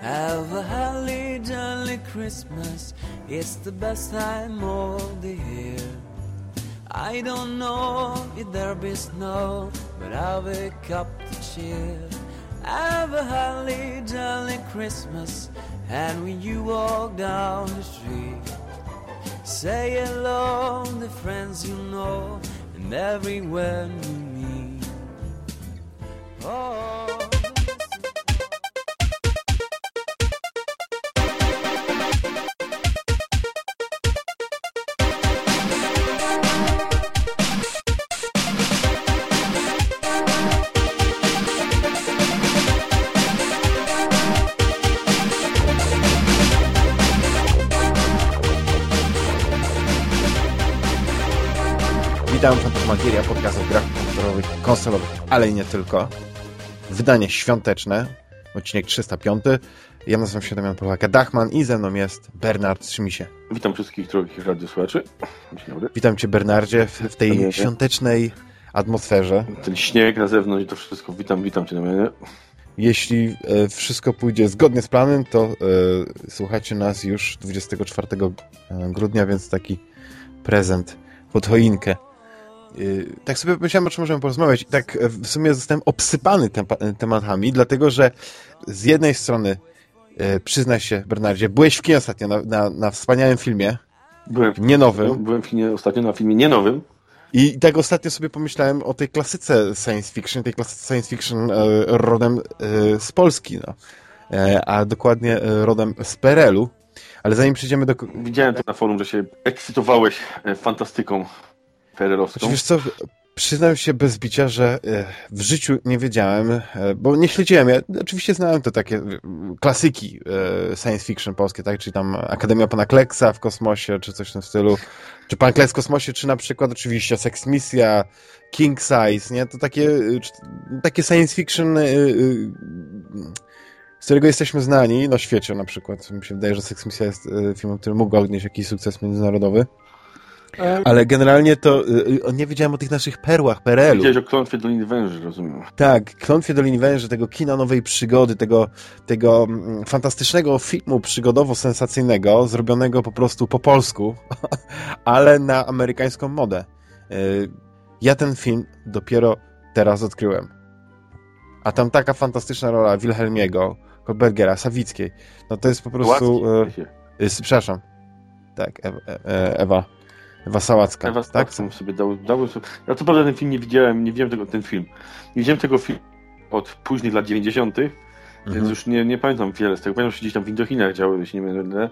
Have a holly jolly Christmas. It's the best time of the year. I don't know if there'll be snow, but I'll wake up to cheer. Have a holly jolly Christmas, and when you walk down the street, say hello to friends you know and everyone you Witam, Fantasmagieria, podcast o grach komputerowych, konsolowych, ale i nie tylko. Wydanie świąteczne, odcinek 305. Ja nazywam się Damian Polaka-Dachman i ze mną jest Bernard Trzymisie. Witam wszystkich drogich radiosłuchaczy. Dzień dobry. Witam Cię, Bernardzie, w, w tej świątecznej atmosferze. Ten śnieg na zewnątrz i to wszystko. Witam, witam Cię Damianie. Jeśli e, wszystko pójdzie zgodnie z planem, to e, słuchacie nas już 24 grudnia, więc taki prezent pod choinkę. E, tak sobie pomyślałem, o czym możemy porozmawiać i tak e, w sumie zostałem obsypany tempa- tematami, dlatego że z jednej strony e, przyznaj się, Bernardzie, byłeś w kinie ostatnio na, na, na wspaniałym filmie, Byłem w, nie nowym, byłem w kinie ostatnio na filmie nie nowym. i tak ostatnio sobie pomyślałem o tej klasyce science fiction, tej klasyce science fiction e, rodem e, z Polski, no. E, a dokładnie e, rodem z PRL-u. Ale zanim przejdziemy do... Widziałem to na forum, że się ekscytowałeś e, fantastyką perelowską. Znaczy, wiesz co, przyznam się bez bicia, że e, w życiu nie wiedziałem, e, bo nie śledziłem. Ja oczywiście znałem te takie klasyki e, science fiction polskie, tak? Czyli tam Akademia Pana Kleksa w kosmosie, czy coś w tym stylu. Czy Pan Kleks w kosmosie, czy na przykład oczywiście Sex Misja, King Size, nie? To takie, takie science fiction, z którego jesteśmy znani na świecie na przykład. Mi się wydaje, że Sex Misja jest filmem, który mógł odnieść jakiś sukces międzynarodowy. E, Ale generalnie to y, y, nie wiedziałem o tych naszych perłach PRL-u. Widziałeś o klątwie Doliny Węży, rozumiem. Tak, Klątwie Doliny Węży, tego kina nowej przygody, tego, tego mm, fantastycznego filmu przygodowo-sensacyjnego, zrobionego po prostu po polsku, ale na amerykańską modę. Y, Ja ten film dopiero teraz odkryłem. A tam taka fantastyczna rola Wilhelmiego, Kolbergera, Sawickiej. No to jest po prostu... Łacki, y, y, przepraszam. Tak, Ewa, Ewa, Ewa Sałacka. Ewa tak? tak? sobie dał, dałem sobie... Ja co prawda ten film nie widziałem, nie widziałem tego, ten film. Nie widziałem tego filmu od późnych lat 90., Mhm. więc już nie, nie pamiętam wiele z tego. Pamiętam, że gdzieś tam w Indochinach działy, jeśli nie mylę.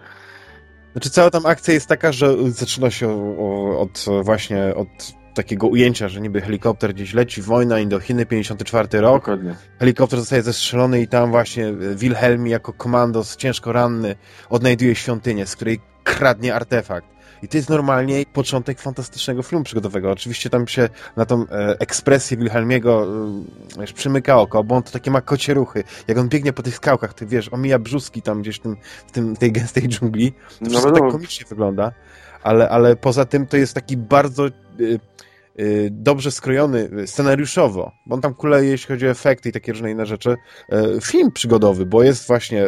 Znaczy cała tam akcja jest taka, że zaczyna się o- od właśnie od takiego ujęcia, że niby helikopter gdzieś leci, wojna, Indochiny, 54 rok, Dokładnie. helikopter zostaje zestrzelony i tam właśnie Wilhelm jako komandos ciężko ranny odnajduje świątynię, z której kradnie artefakt. I to jest normalnie początek fantastycznego filmu przygodowego. Oczywiście tam się na tą e, ekspresję Wilhelmiego e, wiesz, przymyka oko, bo on to takie ma kocie ruchy. Jak on biegnie po tych skałkach, ty wiesz, omija brzuski tam gdzieś w, tym, w, tym, tej gęstej dżungli. To No wszystko tak wiadomo. komicznie wygląda, ale, ale poza tym to jest taki bardzo y, y, dobrze skrojony y, scenariuszowo, bo on tam kuleje, jeśli chodzi o efekty i takie różne inne rzeczy, film przygodowy, bo jest właśnie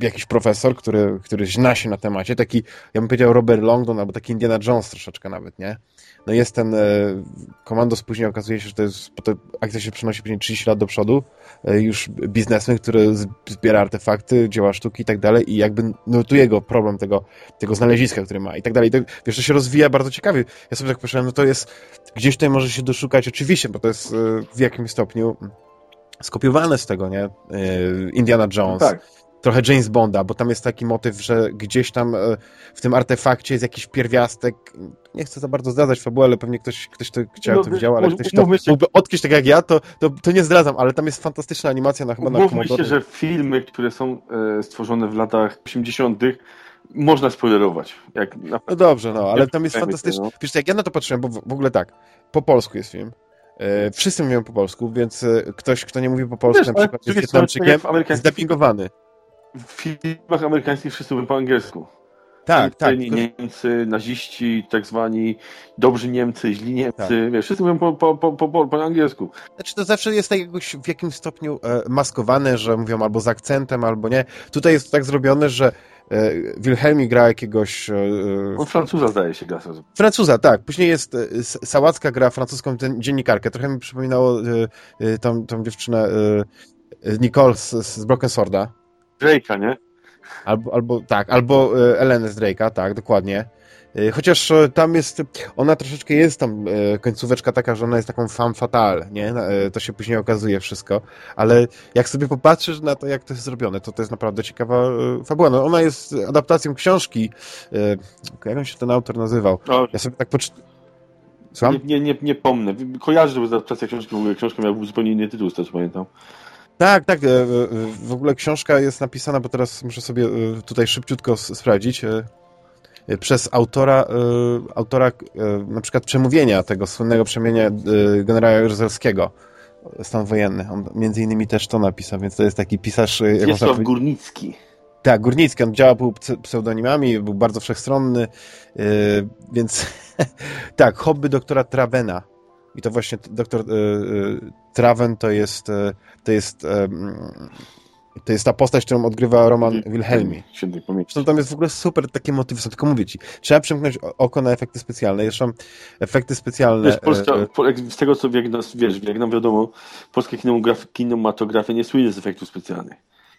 jakiś profesor, który, który zna się na temacie, taki, ja bym powiedział Robert Longdon, albo taki Indiana Jones troszeczkę nawet, nie? No jest ten e, komandos, później okazuje się, że to jest, bo to akcja się przenosi później 30 lat do przodu, e, już biznesmen, który zbiera artefakty, dzieła sztuki i tak dalej i jakby notuje go problem tego, tego znaleziska, który ma i tak dalej. To, wiesz, to się rozwija bardzo ciekawie. Ja sobie tak pomyślałem, no to jest, gdzieś tutaj może się doszukać, oczywiście, bo to jest e, w jakimś stopniu skopiowane z tego, nie? E, Indiana Jones Tak. Trochę James Bonda, bo tam jest taki motyw, że gdzieś tam e, w tym artefakcie jest jakiś pierwiastek. Nie chcę za bardzo zdradzać fabuły, ale pewnie ktoś, ktoś to chciał, No, to widział, ale ktoś to się- odkryć tak jak ja, to, to, to nie zdradzam, ale tam jest fantastyczna animacja na chyba na Mówmy się, że filmy, które są e, stworzone w latach 80., można spoilerować. Jak na... No dobrze, no, ale tam jest fantastyczne. no. Wiesz, jak ja na to patrzyłem, bo w, ogóle tak, po polsku jest film. E, wszyscy mówią po polsku, więc ktoś, kto nie mówi po polsku, Wiesz, na przykład jest tak Wietnamczykiem, jest dubbingowany. W filmach amerykańskich wszyscy mówią po angielsku. Tak, tak. Niemcy, Niemcy, naziści, tak zwani dobrzy Niemcy, źli Niemcy, tak. wiesz, wszyscy mówią po, po, po, po, po angielsku. Znaczy to zawsze jest tak jakoś w jakimś stopniu e, maskowane, że mówią albo z akcentem, albo nie. Tutaj jest tak zrobione, że e, Wilhelmi gra jakiegoś... E, On Francuza zdaje się gra. Francuza, tak. Później jest e, Sałacka gra francuską dziennikarkę. Trochę mi przypominało e, e, tą, tą dziewczynę Nicole z, z Broken Sworda. Drake'a, nie? Albo, albo tak, albo Eleny z Drake'a, tak, dokładnie. E, chociaż e, tam jest, ona troszeczkę jest tam e, końcóweczka taka, że ona jest taką femme fatale, nie? To się później okazuje wszystko, ale jak sobie popatrzysz na to, jak to jest zrobione, to to jest naprawdę ciekawa fabuła. No ona jest adaptacją książki, jak on się ten autor nazywał? O, ja sobie tak poczytałem. Nie, nie, nie, nie pomnę. Kojarzę, że adaptacja książki, w ogóle książka miała zupełnie inny tytuł, z tego co pamiętam. Tak, tak. W ogóle książka jest napisana, bo teraz muszę sobie tutaj szybciutko sprawdzić przez autora, autora na przykład przemówienia, tego słynnego przemówienia generała Jaruzelskiego, stan wojenny. On między innymi też to napisał, więc to jest taki pisarz... Wiesław Górnicki. Tak, Górnicki. On działał pseudonimami, był bardzo wszechstronny, więc tak, hobby doktora Travena. I to właśnie doktor Traven to jest, to jest to jest ta postać, którą odgrywa Roman Wilhelmi. Zresztą tam jest w ogóle super takie motywy, są, tylko mówię ci, trzeba przymknąć oko na efekty specjalne. Zresztą efekty specjalne... Wiesz, Polska, e, z tego co wiesz, jak nam wiadomo, polska kinematografia nie słynie z efektów specjalnych.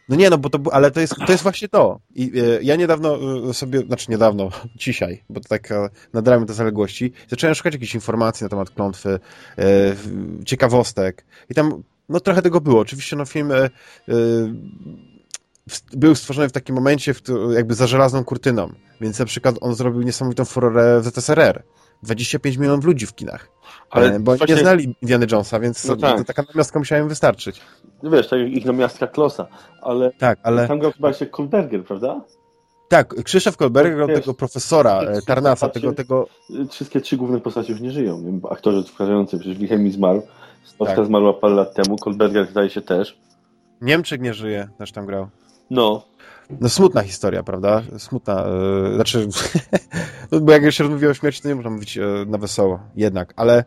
No nie, no bo to, ale to jest, to jest właśnie to. I e, ja niedawno e, sobie, znaczy niedawno, dzisiaj, bo to tak e, te zaległości, zacząłem szukać jakichś informacji na temat klątwy, e, ciekawostek i tam no trochę tego było. Oczywiście no film e, e, był stworzony w takim momencie jakby za żelazną kurtyną, więc na przykład on zrobił niesamowitą furorę w ZSRR. 25 milionów ludzi w kinach. Ale e, bo właśnie... nie znali Indiana Jonesa, więc no tak. taka namiastka musiała im wystarczyć. No wiesz, tak jak ich namiastka Klosa, ale, tak, ale... tam grał chyba się Kolberger, prawda? Tak, Krzysztof Kolberger grał tego profesora Tarnasa, tego, tego... Wszystkie trzy główne postacie już nie żyją. Aktorzy wskazujący, przecież Wilhelm zmarł, Stowska tak. zmarła parę lat temu, Kolberger zdaje się też. Niemczyk nie żyje, też tam grał. No. No smutna historia, prawda? Smutna. Yy, znaczy, no, bo jak się rozmawia o śmierci, to nie można mówić yy, na wesoło, jednak, ale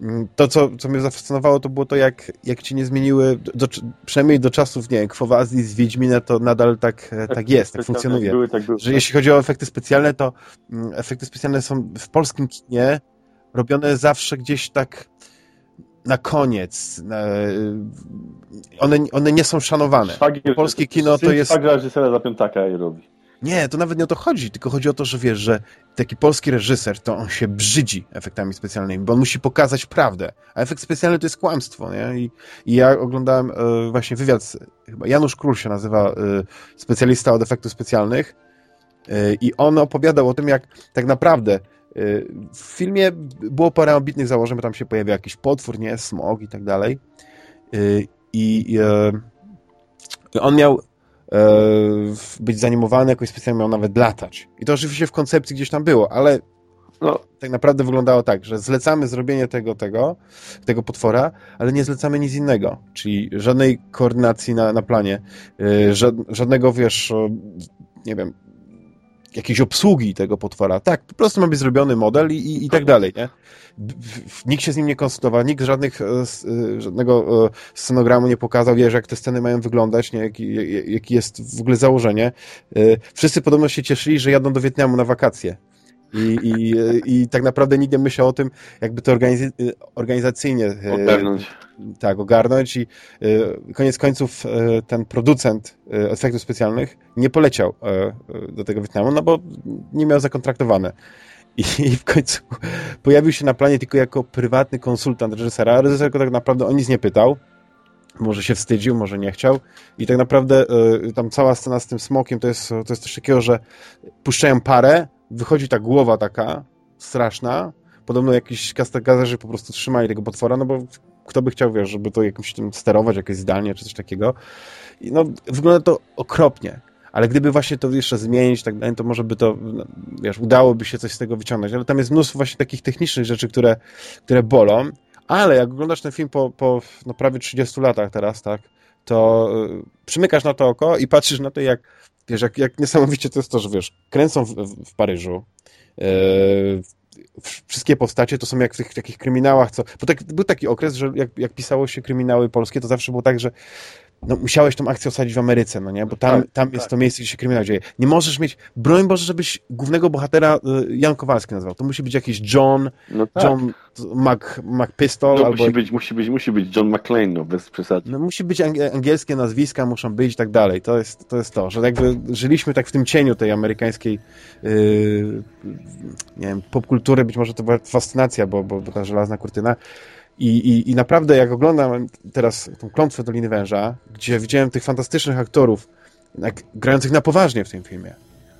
yy, to, co, co mnie zafascynowało, to było to, jak, jak ci nie zmieniły, do, przynajmniej do czasów, nie wiem, Kwowazji z Wiedźmina, to nadal tak, e, tak, tak jest, tak funkcjonuje. Były, tak były. Że jeśli chodzi o efekty specjalne, to mm, efekty specjalne są w polskim kinie robione zawsze gdzieś tak na koniec. one, one nie są szanowane. Szwagier, Polskie kino to jest... Szwagier reżysera za piątaka je robi. Nie, to nawet nie o to chodzi, tylko chodzi o to, że wiesz, że taki polski reżyser, to on się brzydzi efektami specjalnymi, bo on musi pokazać prawdę, a efekt specjalny to jest kłamstwo, nie? I, i ja oglądałem e, właśnie wywiad, chyba Janusz Król się nazywa, e, specjalista od efektów specjalnych e, i on opowiadał o tym, jak tak naprawdę w filmie było parę ambitnych założeń, bo tam się pojawia jakiś potwór, nie, smog i tak dalej. Y, I e, on miał e, być zanimowany jakoś specjalnie, miał nawet latać. I to oczywiście w koncepcji gdzieś tam było, ale no, tak naprawdę wyglądało tak, że zlecamy zrobienie tego, tego, tego potwora, ale nie zlecamy nic innego, czyli żadnej koordynacji na, na planie, y, żadnego, wiesz, nie wiem, jakiejś obsługi tego potwora. Tak, po prostu ma być zrobiony model i, i, i tak dalej, nie? Nikt się z nim nie konsultował, nikt żadnych, e, e, żadnego e, scenogramu nie pokazał, wiesz, jak te sceny mają wyglądać, nie? Jaki, jaki jest w ogóle założenie. Wszyscy podobno się cieszyli, że jadą do Wietnamu na wakacje. I, i, I tak naprawdę nikt nie myślał o tym, jakby to organiz organizacyjnie ogarnąć. Tak, ogarnąć i koniec końców ten producent efektów specjalnych nie poleciał do tego Wietnamu, no bo nie miał zakontraktowane. I, w końcu pojawił się na planie tylko jako prywatny konsultant reżysera, a reżyser go tak naprawdę o nic nie pytał. Może się wstydził, może nie chciał. I tak naprawdę tam cała scena z tym smokiem to jest, to jest coś takiego, że puszczają parę, wychodzi ta głowa taka straszna, podobno jakiś kastergazerzy po prostu trzymali tego potwora, no bo kto by chciał, wiesz, żeby to jakimś tym sterować, jakieś zdalnie, czy coś takiego. I no, wygląda to okropnie. Ale gdyby właśnie to jeszcze zmienić, tak dalej, to może by to, no, wiesz, udałoby się coś z tego wyciągnąć. Ale tam jest mnóstwo właśnie takich technicznych rzeczy, które, które bolą. Ale jak oglądasz ten film po, po no, prawie 30 latach teraz, tak, to y, przymykasz na to oko i patrzysz na to, jak wiesz, jak, jak niesamowicie to jest to, że wiesz, kręcą w, w Paryżu, yy, wszystkie postacie to są jak w tych takich kryminałach, co, bo tak, był taki okres, że jak, jak pisało się kryminały polskie, to zawsze było tak, że no, musiałeś tą akcję osadzić w Ameryce, no nie? Bo tam, tak, tam jest tak. to miejsce, gdzie się kryminał dzieje. Nie możesz mieć, broń Boże, żebyś głównego bohatera y, Jan Kowalski nazwał. To musi być jakiś John, no tak. John Mac, McPistol. No, albo... musi, być, musi, być, musi być John McClane, no, bez przesady. No, musi być angielskie nazwiska, muszą być i tak dalej. To jest, to jest to, że jakby żyliśmy tak w tym cieniu tej amerykańskiej yy, nie wiem, popkultury, być może to była fascynacja, bo, bo, bo ta żelazna kurtyna i, i, I naprawdę, jak oglądam teraz tą klątwę Doliny Węża, gdzie widziałem tych fantastycznych aktorów, jak, grających na poważnie w tym filmie,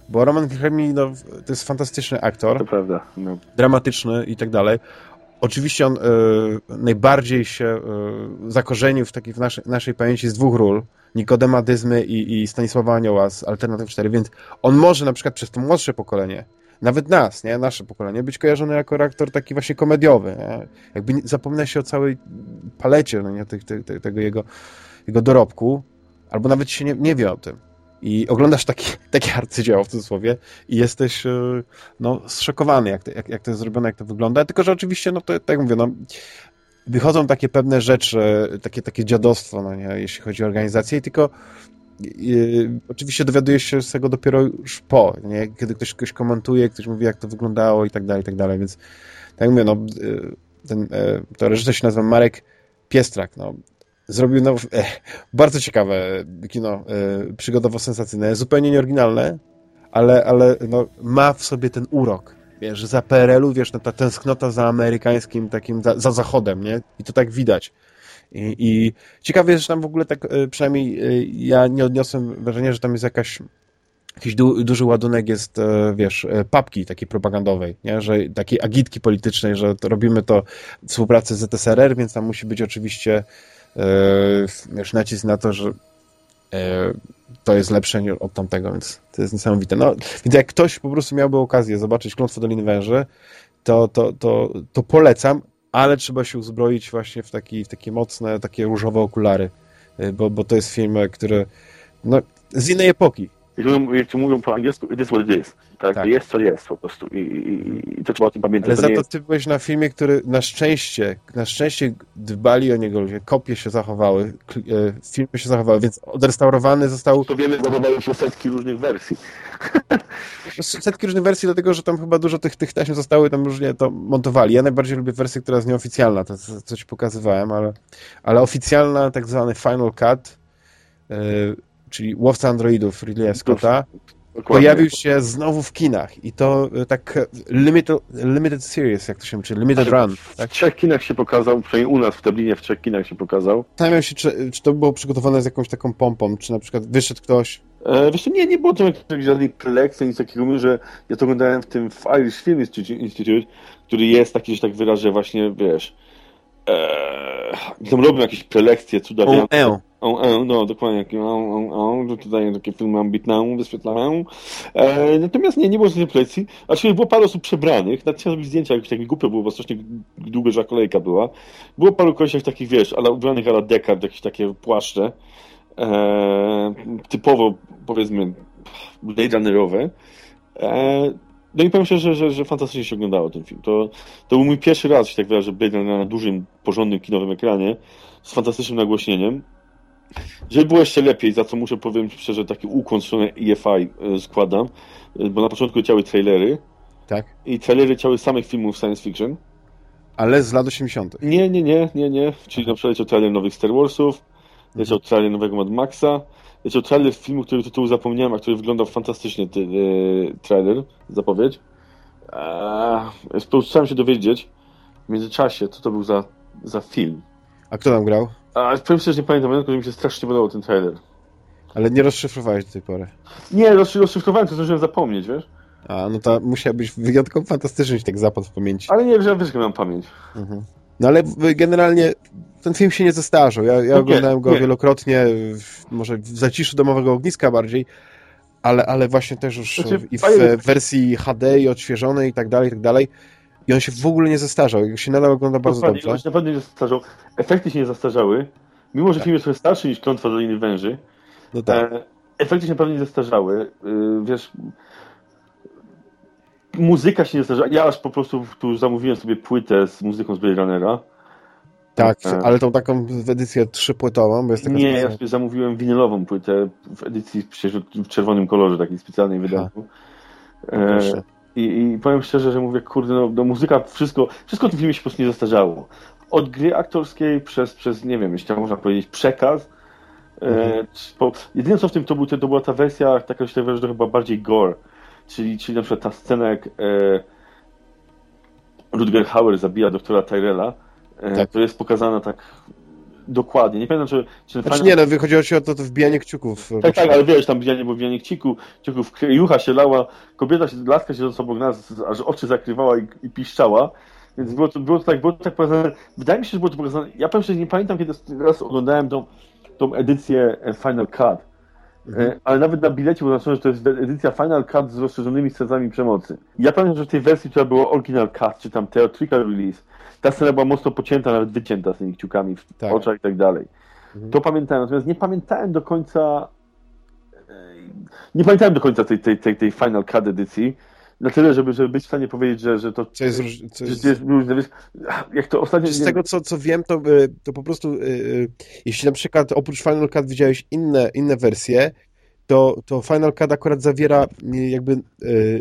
bo Roman Gremi no, to jest fantastyczny aktor. To prawda. No. Dramatyczny i tak dalej. Oczywiście on y, najbardziej się y, zakorzenił w, takiej, w naszej, naszej pamięci z dwóch ról. Nikodema Dyzmy i, i Stanisława Anioła z Alternatyw 4, więc on może na przykład przez to młodsze pokolenie nawet nas, nie? nasze pokolenie, być kojarzony jako aktor taki właśnie komediowy. Nie? Jakby zapomina się o całej palecie no nie? Tych, tych, tego jego, jego dorobku, albo nawet się nie, nie wie o tym. I oglądasz taki, takie arcydzieło w cudzysłowie i jesteś e, no, zszokowany, jak to, jak, jak to jest zrobione, jak to wygląda. Tylko, że oczywiście, no to tak mówię, no, wychodzą takie pewne rzeczy, takie, takie dziadostwo, no nie, jeśli chodzi o organizację, i tylko oczywiście dowiadujesz się z tego dopiero już po, nie? kiedy ktoś ktoś komentuje, ktoś mówi, jak to wyglądało i tak dalej, i tak dalej, więc tak mówię, no, y, ten, e, to reżyser się nazywa Marek Piestrak, no, zrobił no, e, bardzo ciekawe kino e, przygodowo-sensacyjne, zupełnie nieoryginalne, ale, ale no, ma w sobie ten urok, wiesz, za PRL-u, wiesz, no, ta tęsknota za amerykańskim takim, za, za zachodem, nie? I to tak widać. I, I ciekawe jest, że tam w ogóle tak, e, przynajmniej e, ja nie odniosłem wrażenia, że tam jest jakaś jakiś du, duży ładunek jest, e, wiesz, papki takiej propagandowej, nie? że takiej agitki politycznej, że to robimy to w współpracy z ZSRR, więc tam musi być oczywiście wiesz, nacisk na to, że to jest lepsze od tamtego, więc to jest niesamowite. No, więc jak ktoś po prostu miałby okazję zobaczyć Klątwo Doliny Węży, to, to, to, to polecam, ale trzeba się uzbroić właśnie w, taki, w takie mocne, takie różowe okulary, y, bo, bo to jest film, który no, z innej epoki. Jak mówią po angielsku, it is what it is. Tak, tak. jest co jest po prostu I, i, i to trzeba o tym pamiętać. Ale to za to jest... ty byłeś na filmie, który na szczęście, na szczęście dbali o niego ludzie, kopie się zachowały, e, filmy się zachowały, więc odrestaurowany został... To wiemy, zachowały się setki różnych wersji. Setki różnych wersji, dlatego, że tam chyba dużo tych, tych taśm zostały, tam różnie to montowali. Ja najbardziej lubię wersję, która jest nieoficjalna, to co ci pokazywałem, ale, ale oficjalna, tak zwany Final Cut, yy, czyli Łowca Androidów Ridleya Scotta, Dokładnie. Pojawił się znowu w kinach i to e, tak limited, limited series, jak to się mówi, limited run. Tak? W trzech kinach się pokazał, przynajmniej u nas w Dublinie w trzech kinach się pokazał. Zastanawiam się, czy, czy to było przygotowane z jakąś taką pompą, czy na przykład wyszedł ktoś... E, wiesz, nie, nie było tam jakiejś żadnej prelekcji, nic takiego, że ja to oglądałem w tym w Irish Film Institute, który jest taki, że tak wyrażę właśnie, wiesz, Eee, tam robią jakieś prelekcje cudawiane. No, dokładnie. O, o, o, tutaj takie filmy ambitne wyświetlają. E, natomiast nie, nie było żadnej prelekcji. Aczkolwiek było parę osób przebranych. Nawet chciałem zrobić zdjęcia, jakieś takie głupie było, bo strasznie długa kolejka była. Było paru koleś takich, wiesz, ale ubranych ala dekad, jakieś takie płaszcze. E, typowo, powiedzmy, Blade Runnerowe. E, no i powiem szczerze, że, że, że fantastycznie się oglądało ten film. To, to był mój pierwszy raz, że tak wyrażę, Blade na dużym, porządnym kinowym ekranie z fantastycznym nagłośnieniem. Żeby było jeszcze lepiej, za co muszę powiedzieć szczerze, taki ukłon w stronę EFI e, składam, e, bo na początku leciały trailery. Tak. I trailery leciały samych filmów science fiction. Ale z lat 80. Nie, nie, nie, nie, nie. Czyli na przykład leciał trailer nowych Star Warsów, leciał mhm. trailer nowego Mad Maxa, leciał trailer filmu, który tytułu zapomniałem, a który wyglądał fantastycznie, ty, yy, trailer, zapowiedź. Eee, Starałem się dowiedzieć w międzyczasie, co to był za, za film. A kto tam grał? A powiem szczerze, nie pamiętam, tylko mi się strasznie podobał ten trailer. Ale nie rozszyfrowałeś do tej pory. Nie, rozszyfrowałem, to zdążyłem zapomnieć, wiesz? A, no to musiał być wyjątkowo fantastyczny, tak zapadł w pamięci. Ale nie, że ja wiesz, mam pamięć. Mhm. No ale generalnie ten film się nie zestarzał. Ja, ja oglądałem go nie. wielokrotnie, może w zaciszu domowego ogniska bardziej, ale, ale właśnie też już znaczy, i w wersji HD i odświeżonej i tak dalej, i tak dalej. I on się w ogóle nie zestarzał. I się nadal ogląda bardzo dobrze. On się naprawdę nie zestarzał. Efekty się nie zestarzały. mimo że film jest trochę starszy niż Klątwa Doliny Węży, No tak. e, efekty się naprawdę nie zestarzały. Y, wiesz, muzyka się nie zestarzała. Ja aż po prostu tu zamówiłem sobie płytę z muzyką z Blade Runnera. Tak, e. ale tą taką edycję trzypłytową, bo jest taka Nie, ja specjalna. sobie zamówiłem winylową płytę w edycji w czerwonym kolorze, takiej specjalnej wydaniu. E. i, I powiem szczerze, że mówię, kurde, no, no muzyka, wszystko, wszystko w tym filmie się po prostu nie zestarzało. Od gry aktorskiej przez, przez nie wiem, jeśli można powiedzieć, przekaz. Mhm. E, czy po, jedyne co w tym to, był, to, to była ta wersja, taka się że to chyba bardziej gore. Czyli, czyli na przykład ta scena, jak e, Rutger Hauer zabija doktora Tyrella, e, Tak. to jest pokazana tak dokładnie. Nie pamiętam, czy, czy Znaczy final- nie, no wychodziło ci o to, to wbijanie kciuków. tak, tak, ale wiesz, tam bijanie, bo bijanie kciku, kciuków, jucha się lała, kobieta się, laska się obok nas, aż oczy zakrywała i, i piszczała. Więc było to, było to tak, było to tak pokazane. Wydaje mi się, że było to pokazane. Ja powiem szczerze, nie pamiętam, kiedy raz oglądałem tą, tą edycję e, Final Cut. E, Ale nawet na bilecie było napisane, że to jest edycja Final Cut z rozszerzonymi scenami przemocy. Ja pamiętam, że w tej wersji, która była Original Cut, czy tam Theatrical Release, ta scena była mocno pocięta, nawet wycięta z tymi kciukami w Tak. oczach i tak dalej. Mhm. To pamiętałem, natomiast nie pamiętałem do końca e, nie pamiętałem do końca tej, tej, tej, tej Final Cut edycji, na tyle, żeby, żeby być w stanie powiedzieć, że, że to Co jest, co jest, jest różne. Wiesz, jak to ostatnio... z tego, co, co wiem, to, y, to po prostu, y, jeśli na przykład oprócz Final Cut widziałeś inne, inne wersje, to, to Final Cut akurat zawiera jakby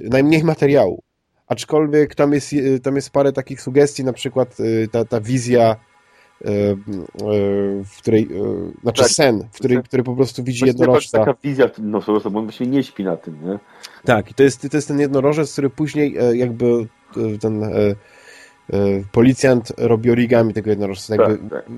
najmniej materiału. Aczkolwiek tam jest, y, tam jest parę takich sugestii, na przykład y, ta, ta wizja, y, w której, znaczy Tak. sen, w której, który po prostu widzi Właśnie jednorożca. Taka wizja no, bo on właśnie nie śpi na tym, nie? Tak, i to jest, to jest ten jednorożec, który później e, jakby e, ten e, policjant robi origami tego jednorożca. Jakby, Tak, tak.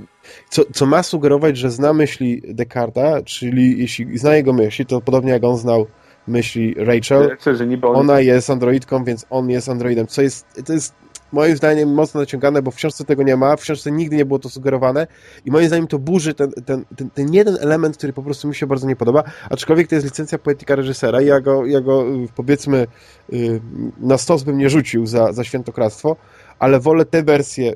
co, co ma sugerować, że zna myśli Descartes'a, czyli jeśli zna jego myśli, to podobnie jak on znał myśli Rachel, że niby on ona jest androidką, więc on jest androidem, co jest, to jest moim zdaniem mocno naciągane, bo w książce tego nie ma, w książce nigdy nie było to sugerowane i moim zdaniem to burzy ten, ten, ten, ten jeden element, który po prostu mi się bardzo nie podoba, aczkolwiek to jest licencja poetyka reżysera i ja go, ja go y, powiedzmy y, na stos bym nie rzucił za, za świętokradztwo, ale wolę te wersje, y,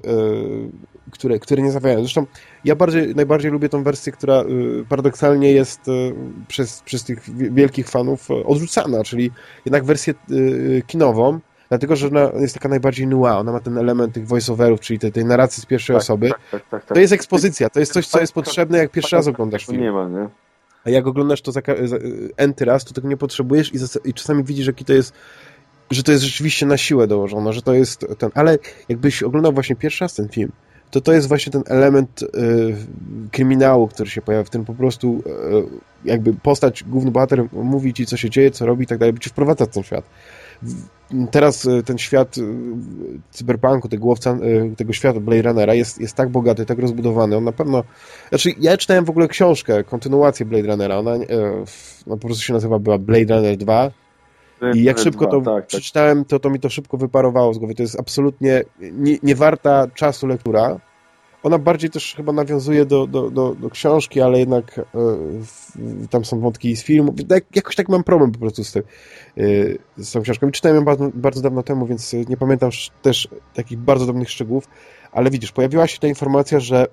które, które nie zawierają. Zresztą ja bardziej, najbardziej lubię tą wersję, która y, paradoksalnie jest y, przez, przez tych wi- wielkich fanów y, odrzucana, czyli jednak wersję kinową, dlatego że ona jest taka najbardziej nua, ona ma ten element tych voice-overów, czyli tej, tej narracji z pierwszej tak, osoby. Tak, tak, tak, tak. To jest ekspozycja, to jest coś, co jest potrzebne, jak pierwszy raz oglądasz film. nie ma, nie? A jak oglądasz to za, enty raz, to tego nie potrzebujesz i, i czasami widzisz, jaki to jest, że to jest rzeczywiście na siłę dołożone, że to jest ten, ale jakbyś oglądał właśnie pierwszy raz ten film, to to jest właśnie ten element y, kryminału, który się pojawia, w tym po prostu y, jakby postać, główny bohater mówi ci, co się dzieje, co robi i tak dalej, by cię wprowadza w ten świat. Teraz y, ten świat y, cyberpunku, tego, y, tego świata Blade Runnera jest, jest tak bogaty, tak rozbudowany. On na pewno... Znaczy, ja czytałem w ogóle książkę, kontynuację Blade Runnera. Ona w- no, po prostu się nazywa była Blade Runner 2 i jak szybko to Tak, tak. przeczytałem, to, to mi to szybko wyparowało z głowy. To jest absolutnie nie, nie warta czasu lektura. Ona bardziej też chyba nawiązuje do, do, do, do książki, ale jednak e, tam są wątki z filmu. Tak, jakoś tak mam problem po prostu z, tym, e, z tą książką. I czytałem ją bardzo, bardzo dawno temu, więc nie pamiętam też takich bardzo drobnych szczegółów, ale widzisz, pojawiła się ta informacja, że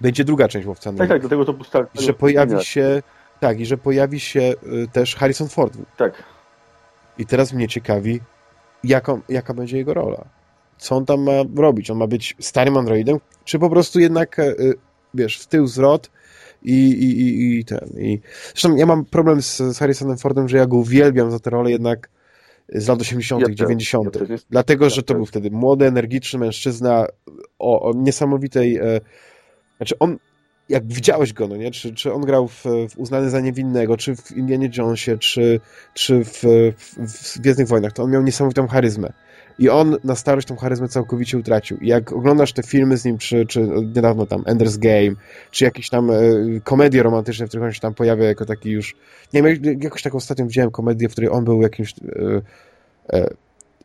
będzie druga część Łowca Tak, tak, dlatego to. I że pojawi się tak, i że pojawi się e, też Harrison Ford Tak. I teraz mnie ciekawi, jaką, jaka będzie jego rola. Co on tam ma robić? On ma być starym androidem, czy po prostu jednak, e, wiesz, w tył zwrot i, i, i, i ten. I... Zresztą ja mam problem z, z Harrisonem Fordem, że ja go uwielbiam za tę rolę jednak z lat 80., Ja też, 90. ja Dlatego, że to był wtedy młody, energiczny mężczyzna o, o niesamowitej... E, znaczy on, jak widziałeś go, no nie? Czy, czy on grał w, w Uznany za niewinnego, czy w Indianie Jonesie, czy, czy w, w, Gwiezdnych Wojnach, to on miał niesamowitą charyzmę. I on na starość tą charyzmę całkowicie utracił. I jak oglądasz te filmy z nim, czy, czy niedawno tam Ender's Game, czy jakieś tam e, komedie romantyczne, w których on się tam pojawia jako taki już... Nie wiem, jak- jakoś taką ostatnio widziałem komedię, w której on był jakimś e, e,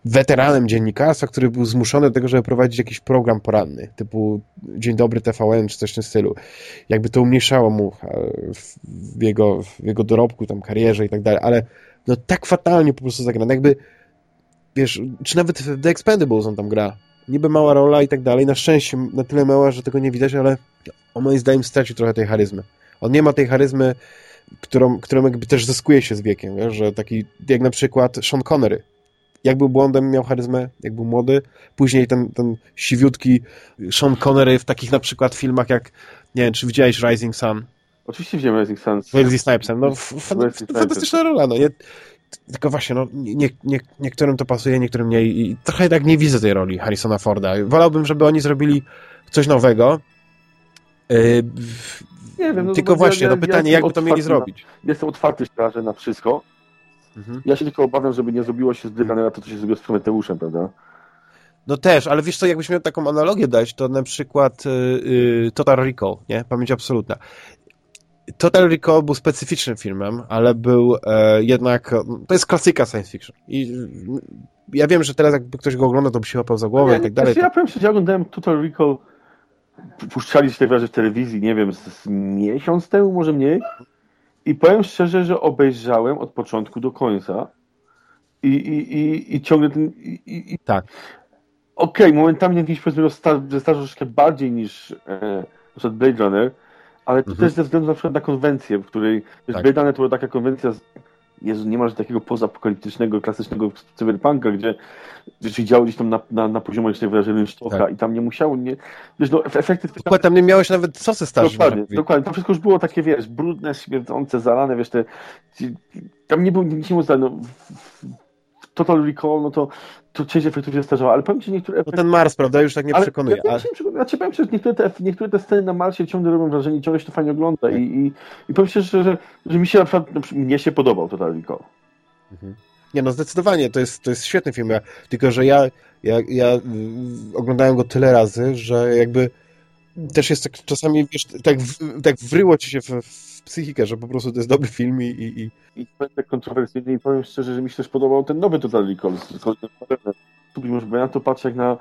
weteranem dziennikarstwa, który był zmuszony do tego, żeby prowadzić jakiś program poranny, typu Dzień Dobry TVN, czy coś w tym stylu. Jakby to umniejszało mu e, w, jego, w jego dorobku, tam karierze i tak dalej, ale no tak fatalnie po prostu zagrane, jakby wiesz, czy nawet w The Expendables on tam gra niby mała rola i tak dalej, na szczęście na tyle mała, że tego nie widać, ale on moim zdaniem stracił trochę tej charyzmy. On nie ma tej charyzmy, którą, którą jakby też zyskuje się z wiekiem, wiesz, że taki, jak na przykład Sean Connery. Jak był błądem, miał charyzmę, jak był młody. Później ten, ten siwiutki Sean Connery w takich na przykład filmach jak, nie wiem, czy widziałeś Rising Sun? Oczywiście widziałem Rising Sun. Wesley Snipesem. No, fantastyczna rola, no. Nie, tylko właśnie, no, nie, nie, niektórym to pasuje, niektórym nie i trochę tak nie widzę tej roli Harrisona Forda. Wolałbym, żeby oni zrobili coś nowego. Yy, nie wiem, no, tylko właśnie, ja, no pytanie, ja jakby to mieli zrobić? jestem otwarty szczerze na wszystko. Mhm. Ja się tylko obawiam, żeby nie zrobiło się z Dylanera to, co się zrobiło z Prometeuszem, prawda? No też, ale wiesz co, jakbyś miał taką analogię dać, to na przykład yy, Total Recall, nie? Pamięć absolutna. Total Recall był specyficznym filmem, ale był e, jednak, to jest klasyka science fiction. I ja wiem, że teraz jakby ktoś go ogląda, to by się łapał za głowę ja, i tak dalej. Ja powiem szczerze, ja oglądałem Total Recall, puszczali się tak w telewizji, nie wiem, z, z miesiąc temu, może mniej. I powiem szczerze, że obejrzałem od początku do końca i, i, i, i ciągle ten... I, i, tak. Okej, okay, momentami jakiś powiedzmy, że troszeczkę bardziej niż e, na Blade Runner, ale to mhm. też ze względu na przykład na konwencję, w której tak. Blade Runner to była taka konwencja Jezu, nie masz takiego pozapokaliptycznego, klasycznego cyberpunka, gdzie rzeczy działo gdzieś tam na, na, na poziomie jeszcze wyrażenia sztoka tak. i tam nie musiało, nie, wiesz, no efekty... Dokładnie, tam nie miałeś nawet sosy starsze. Dokładnie, dokładnie, to wszystko już było takie, wiesz, brudne, śmierdzące, zalane, wiesz, te, tam nie było, nic nie no, Total Recall, no to, to część efektów się starzało, ale powiem Ci niektóre efekty... No ten Mars, prawda, już tak nie ale, przekonuje. Ja, ale... ja Ci powiem że niektóre te, niektóre te sceny na Marsie ciągle robią wrażenie, ciągle się to fajnie ogląda i, i, i powiem Ci, że, że, że mi się na przykład, mnie się podobał Total Recall. Mhm. Nie no, zdecydowanie, to jest, to jest świetny film, ja, tylko że ja, ja, ja oglądałem go tyle razy, że jakby też jest tak czasami, wiesz, tak, tak wryło ci się w, w psychikę, że po prostu to jest dobry film i... I, i... I będę kontrowersyjny i powiem szczerze, że mi się też podobał ten nowy Total Recall. Bo ja to patrzę jak na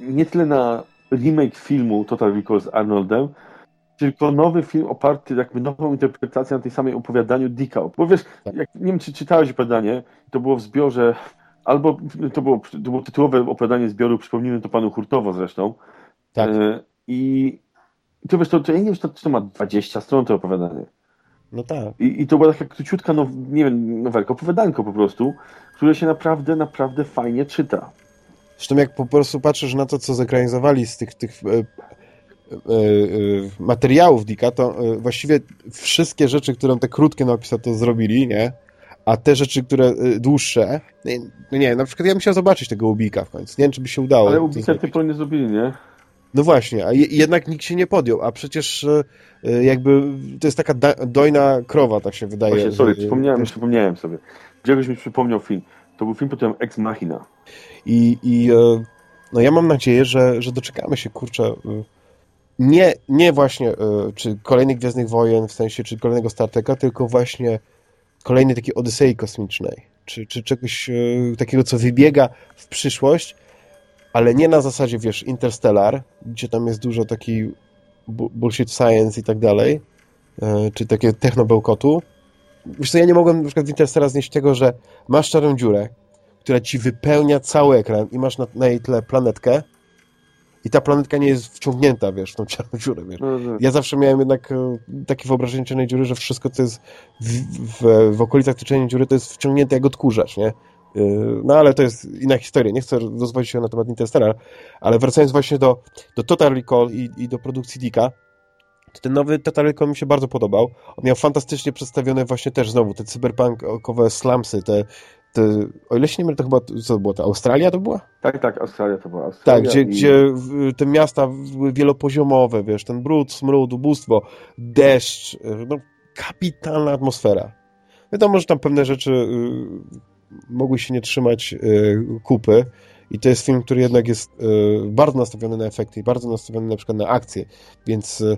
nie tyle na remake filmu Total Recall z Arnoldem, tylko nowy film oparty, jakby nową interpretację na tej samej opowiadaniu Dicka. Bo wiesz, tak. jak, nie wiem, czy czytałeś opowiadanie, to było w zbiorze, albo to było, to było tytułowe opowiadanie zbioru, przypomnijmy to panu Hurtowo zresztą. Tak. E, I to wiesz, to, to ja nie wiem, czy to, czy to ma 20 stron to opowiadanie. No tak. I, I to była taka króciutka, no, nie wiem, nowelka, opowiadanko po prostu, które się naprawdę, naprawdę fajnie czyta. Zresztą jak po prostu patrzysz na to, co zekranizowali z tych, tych e, e, e, materiałów Dika, to e, właściwie wszystkie rzeczy, które te krótkie napisy to zrobili, nie? A te rzeczy, które e, dłuższe, no nie, na przykład ja bym chciał zobaczyć tego Ubika w końcu. Nie wiem, czy by się udało. Ale Ubika typu nie zrobili, nie? No właśnie, a jednak nikt się nie podjął, a przecież e, e, jakby to jest taka dojna krowa, tak się wydaje. Właśnie, sorry, przypomniałem, przypomniałem sobie. Grzegorz mi przypomniał film. To był film pod tytułem Ex Machina. I, i e, no ja mam nadzieję, że, że doczekamy się, kurczę, nie, nie właśnie czy kolejnych Gwiezdnych Wojen, w sensie, czy kolejnego Star Treka, tylko właśnie kolejnej takiej Odysei kosmicznej, czy, czy czegoś takiego, co wybiega w przyszłość, ale nie na zasadzie, wiesz, Interstellar, gdzie tam jest dużo taki bullshit science i tak dalej, e, czy takie technobełkotu. Wiesz co, ja nie mogłem na przykład w Interstellar znieść tego, że masz czarną dziurę, która ci wypełnia cały ekran i masz na, na jej tle planetkę i ta planetka nie jest wciągnięta, wiesz, w tą czarną dziurę, wiesz. No. Ja zawsze miałem jednak e, takie wyobrażenie czarnej dziury, że wszystko, co jest w, w, w okolicach tej czarnej dziury, to jest wciągnięte jak odkurzacz, nie? Yy, no ale to jest inna historia. Nie chcę rozwodzić się na temat Interstellar, ale wracając właśnie do, do Total Recall i, i do produkcji Dicka, ten nowy Total Recall mi się bardzo podobał. On miał fantastycznie przedstawione właśnie też znowu te cyberpunkowe slumsy, te, te o ile się nie mylę, to chyba, co było, to Australia to była? Tak, tak, Australia to była. Australia tak, gdzie, i... gdzie te miasta były wielopoziomowe, wiesz, ten brud, smród, ubóstwo, deszcz, no kapitalna atmosfera. Wiadomo, że tam pewne rzeczy y, mogły się nie trzymać e, kupy i to jest film, który jednak jest e, bardzo nastawiony na efekty i bardzo nastawiony na przykład na akcję, więc e,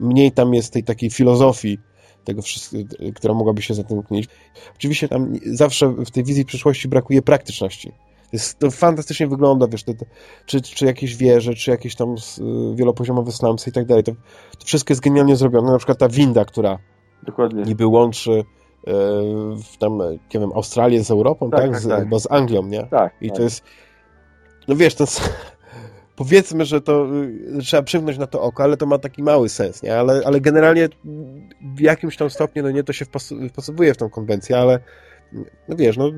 mniej tam jest tej takiej filozofii tego wszystkiego, która mogłaby się za tym knić. Oczywiście tam zawsze w tej wizji przyszłości brakuje praktyczności. Jest, to fantastycznie wygląda, wiesz, te, te, czy, czy jakieś wieże, czy jakieś tam wielopoziomowe slumsy i tak dalej. To, to wszystko jest genialnie zrobione. Na przykład ta winda, która Dokładnie. niby łączy w tam, nie wiem, Australię z Europą, tak? tak? tak, z, tak. Z Anglią, nie? Tak. I tak. to jest no wiesz, ten, powiedzmy, że to y, trzeba przymknąć na to oko, ale to ma taki mały sens, nie? Ale, ale generalnie w jakimś tam stopniu, no nie, to się wpasowuje w tą konwencję, ale no wiesz, no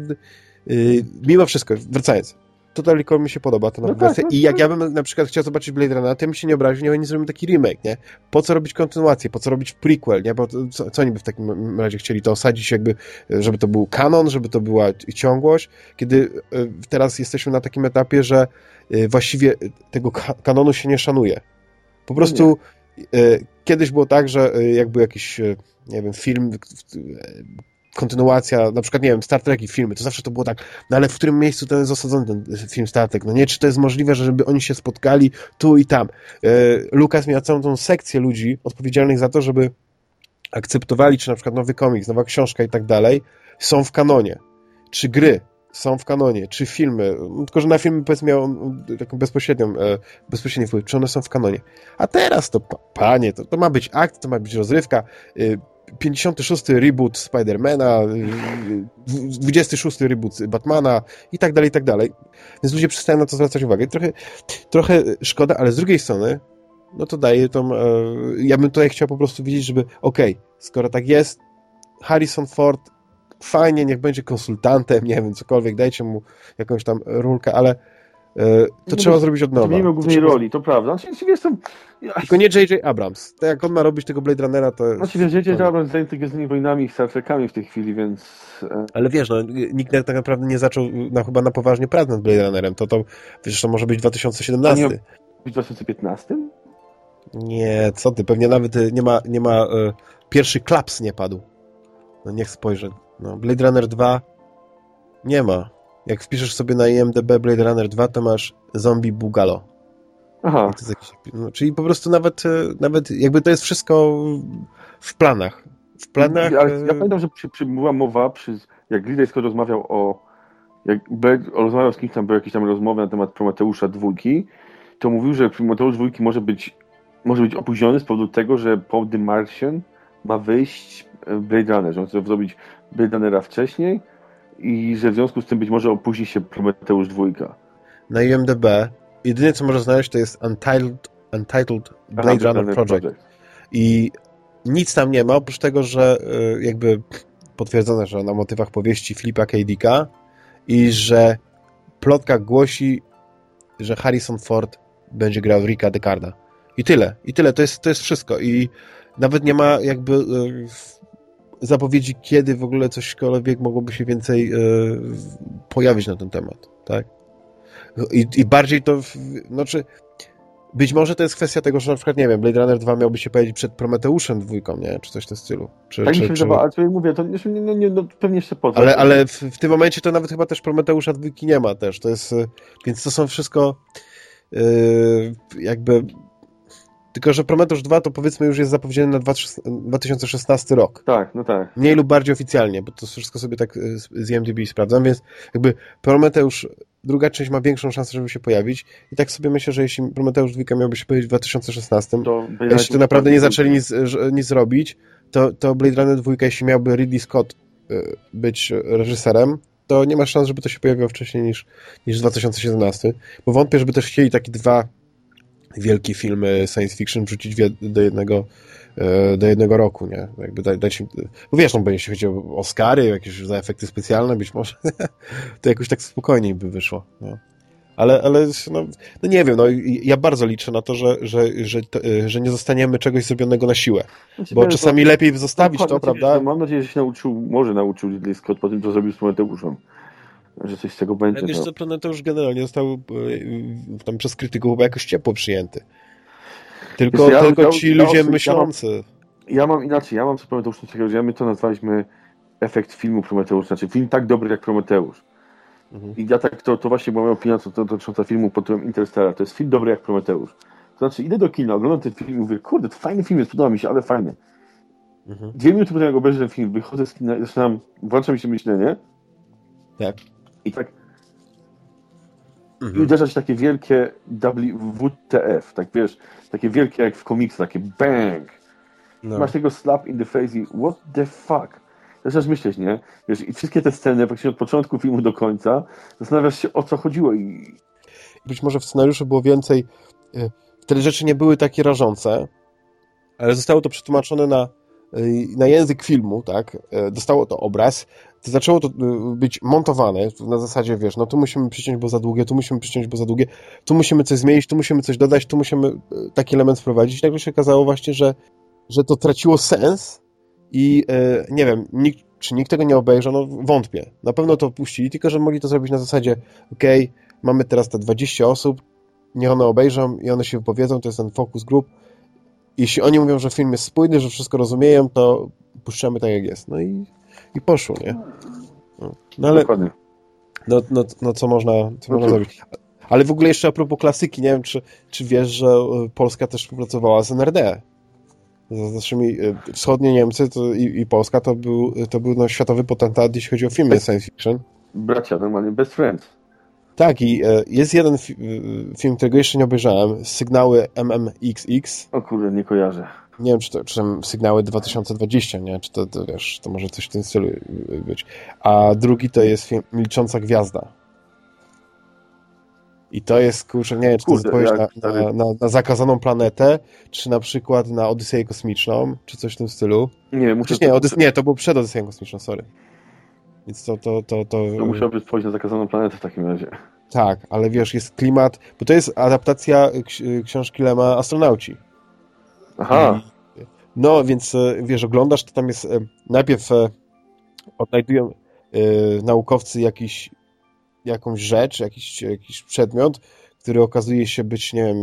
yy, mimo wszystko, wracając, Total Recall mi się podoba ta nowa no tak, no, i jak ja bym na przykład chciał zobaczyć Blade Runner, to ja bym się nie obraził, nie, nie zrobimy taki remake, nie? Po co robić kontynuację, po co robić prequel, nie? Bo co, co oni by w takim razie chcieli? To osadzić jakby, żeby to był kanon, żeby to była ciągłość, kiedy e, teraz jesteśmy na takim etapie, że e, właściwie tego kanonu się nie szanuje. Po prostu no kiedyś było tak, że jakby jakiś, nie wiem, film kontynuacja, na przykład, nie wiem, Star Trek i filmy, to zawsze to było tak, no ale w którym miejscu ten jest osadzony ten film Star Trek? No nie, czy to jest możliwe, żeby oni się spotkali tu i tam? E, Lucas miał całą tą sekcję ludzi odpowiedzialnych za to, żeby akceptowali, czy na przykład nowy komiks, nowa książka i tak dalej, są w kanonie. Czy gry są w kanonie, czy filmy, no, tylko że na filmy powiedzmy miał taką bezpośrednią, e, bezpośredni wpływ, czy one są w kanonie. A teraz to, panie, to, to ma być akt, to ma być rozrywka, y, 56. reboot Spidermana, 26. reboot Batmana i tak dalej, i tak dalej. Więc ludzie przestają na to zwracać uwagę. Trochę, trochę szkoda, ale z drugiej strony no to daje tą... E, ja bym tutaj chciał po prostu widzieć, żeby okej, okay, skoro tak jest, Harrison Ford fajnie, niech będzie konsultantem, nie wiem, cokolwiek, dajcie mu jakąś tam rulkę, ale to no trzeba zrobić od nowa. Nie ma głównej roli, to prawda. Znaczy, wiesz, to... Tylko nie J.J. Abrams. Tak jak on ma robić tego Blade Runnera, to... Znaczy, wiesz, J.J. Abrams zajęty Gwiezdnymi Wojnami i Star Trekami w tej chwili, więc... E, Ale wiesz, no, nikt tak naprawdę nie zaczął na, chyba na poważnie prac nad Blade Runnerem. To, to, wiesz, to może być 2017. A nie być 2015? Nie, co ty, pewnie nawet e, nie ma, nie ma pierwszy klaps nie padł. No niech spojrzę. No, Blade Runner 2 nie ma. Jak wpiszesz sobie na IMDb Blade Runner 2, to masz Zombie Bugalo. Aha. Jakiś, no, czyli po prostu nawet, e, nawet jakby to jest wszystko w planach. W planach... Ja, ja e, pamiętam, że przy, przy, była mowa, przy, jak Ridley Scott rozmawiał o jak rozmawiał z kimś tam, były jakieś tam rozmowy na temat Prometeusza dwójki, to mówił, że Prometeusz dwójki może być, może być opóźniony z powodu tego, że po The Martian ma wyjść Blade Runner, że on chce zrobić Blade Runnera wcześniej, i że w związku z tym być może opóźni się Prometeusz dwójka. Na IMDb jedyne co można znaleźć to jest Untitled, Untitled Blade Aha, Runner Project. Project. I nic tam nie ma, oprócz tego, że y, jakby potwierdzone, że na motywach powieści Flipa K. Dicka i że plotka głosi, że Harrison Ford będzie grał Ricka Decarda. I tyle. I tyle. To jest, to jest wszystko. I nawet nie ma jakby y, zapowiedzi, kiedy w ogóle cośkolwiek mogłoby się więcej e, pojawić na ten temat, tak? I, i bardziej to, znaczy, być może to jest kwestia tego, że na przykład, nie wiem, Blade Runner 2 miałby się pojawić przed Prometeuszem dwójką, nie? Czy coś w tym stylu. Czy, tak czy, mi się czy... wydawało, ale mówię, to nie, nie, nie, no, pewnie jeszcze poza. Ale, ale w, w, tym momencie to nawet chyba też Prometeusza dwójki nie ma też, to jest, e, więc to są wszystko yy, jakby tylko, że Prometeusz 2 to powiedzmy już jest zapowiedziany na 2016 rok. Tak, no tak. Mniej lub bardziej oficjalnie, bo to wszystko sobie tak e, z IMDb sprawdzam, więc jakby Prometeusz, druga część ma większą szansę, żeby się pojawić i tak sobie myślę, że jeśli Prometeusz 2 miałby się pojawić w 2016, to jeśli to naprawdę nie zaczęli nic, nic robić, to, to Blade Runner 2, jeśli miałby Ridley Scott e, być reżyserem, to nie ma szans, żeby to się pojawiło wcześniej niż, niż 2017, bo wątpię, żeby też chcieli takie dwa wielkie filmy science fiction wrzucić do jednego e, do jednego roku, nie? Jakby dać, dać bo wiesz, no będzie się chodziło o Oscary, jakieś za efekty specjalne być może, to jakoś tak spokojniej by wyszło, nie? Ale, ale no, no, nie wiem, no, ja bardzo liczę na to, że, że, że, e, że nie zostaniemy czegoś zrobionego na siłę. Znaczy, bo czasami to, lepiej zostawić to, prawda? Mam nadzieję, że się nauczył, może nauczył Ridley Scott po tym, co zrobił z Prometeuszem że coś z tego będzie. Ale wiesz no. co, Planeteusz generalnie został e, tam przez krytyków chyba jakoś ciepło przyjęty. Tylko, ja, tylko ci ludzie ja, myślący. Ja mam, ja mam, inaczej, ja mam co Prometeusz takiego, że my to nazwaliśmy efekt filmu Prometeusz, znaczy film tak dobry jak Prometeusz. Mhm. I ja tak, to, to właśnie była moja opinia dotycząca filmu pod tytułem Interstellar. To jest film dobry jak Prometeusz. To znaczy, idę do kina, oglądam ten film i mówię, kurde, to fajny film jest, podoba mi się, ale fajny. Mhm. Dwie minuty potem, jak obejrzę ten film, wychodzę z kina, zaczynam, włącza mi się myślenie. Tak. I tak mhm. i uderzać takie wielkie WTF, tak wiesz, takie wielkie jak w komiksach, takie bang. No. Masz tego slap in the face i what the fuck? Zaczynasz myśleć, nie? Wiesz, i wszystkie te sceny, praktycznie od początku filmu do końca, zastanawiasz się, o co chodziło i... być może w scenariuszu było więcej, y, wtedy rzeczy nie były takie rażące, ale zostało to przetłumaczone na, na język filmu, tak? Y, dostało to obraz, to zaczęło to być montowane na zasadzie, wiesz, no tu musimy przyciąć, bo za długie, tu musimy przyciąć, bo za długie, tu musimy coś zmienić, tu musimy coś dodać, tu musimy taki element wprowadzić. Nagle się okazało właśnie, że, że to traciło sens i nie wiem, nikt, czy nikt tego nie obejrzał, no wątpię. Na pewno to puścili, tylko że mogli to zrobić na zasadzie, okej, mamy teraz te 20 osób, niech one obejrzą i one się wypowiedzą, to jest ten focus group. Jeśli oni mówią, że film jest spójny, że wszystko rozumieją, to puszczamy tak jak jest. No i, i poszło, nie? No, no ale... Dokładnie. No, no, no co można, co można zrobić? Ale w ogóle jeszcze a propos klasyki, nie wiem, czy, czy wiesz, że e, Polska też współpracowała z NRD. Z naszymi e, wschodnie Niemcy to, i, i, Polska to był, to był no, światowy potentat, jeśli chodzi o filmy science fiction. Bracia, normalnie best friends. Tak, i e, jest jeden e, film, którego jeszcze nie obejrzałem, Sygnały MMXX. O kurde, nie kojarzę. Nie wiem, czy to czy Sygnały 2020, nie? Czy to, to, wiesz, to może coś w tym stylu być. A drugi to jest film Milcząca Gwiazda. I to jest, kurczę, nie wiem, czy to jest odpowiedź na, na, na, na, zakazaną planetę, czy na przykład na Odyseję Kosmiczną, czy coś w tym stylu. Nie, muszę... nie, Odys nie, to był przed Odyseją Kosmiczną, sorry. Więc to... to, to, to... to musiałby spojrzeć na zakazaną planetę w takim razie. Tak, ale wiesz, jest klimat, bo to jest adaptacja książki Lema Astronauci. Aha. No, więc e, wiesz, oglądasz, to tam jest najpierw odnajdują naukowcy jakiś, jakąś rzecz, jakiś, jakiś przedmiot, który okazuje się być, nie wiem,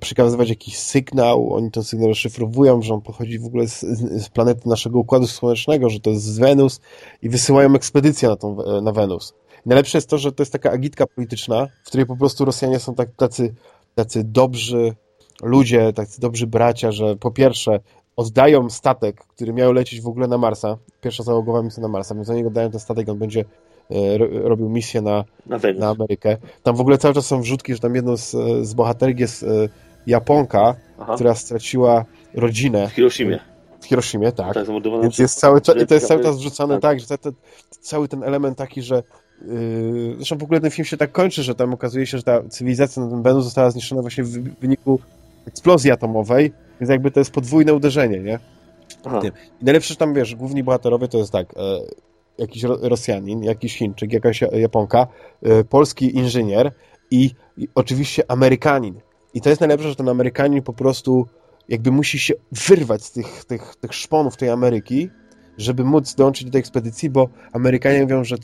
przekazywać jakiś sygnał, oni ten sygnał rozszyfrowują, że on pochodzi w ogóle z, z, planety naszego Układu Słonecznego, że to jest z Wenus i wysyłają ekspedycję na, tą, na Wenus. Najlepsze jest to, że to jest taka agitka polityczna, w której po prostu Rosjanie są tak, tacy, tacy dobrzy ludzie, tacy dobrzy bracia, że po pierwsze oddają statek, który miał lecieć w ogóle na Marsa, pierwsza załogowa misja na Marsa, więc oni oddają ten statek, on będzie e, robił misję na, na, na, Amerykę. Tam w ogóle cały czas są wrzutki, że tam jedną z, z bohaterek jest e, Japonka, Aha. która straciła rodzinę. W Hiroshimie. W Hiroshimie, tak. tak Więc jest cały, to jest cały czas wrzucane tak, tak że cały ten element taki, że Yy, zresztą w ogóle ten film się tak kończy, że tam okazuje się, że ta cywilizacja na tym Wenus została zniszczona właśnie w wyniku eksplozji atomowej, więc jakby to jest podwójne uderzenie, nie? I najlepsze, że tam, wiesz, główni bohaterowie to jest tak, e, jakiś Rosjanin, jakiś Chińczyk, jakaś Japonka, e, polski inżynier i, oczywiście Amerykanin. I to jest najlepsze, że ten Amerykanin po prostu jakby musi się wyrwać z tych, tych, tych szponów tej Ameryki żeby móc dołączyć do tej ekspedycji, bo Amerykanie mówią, że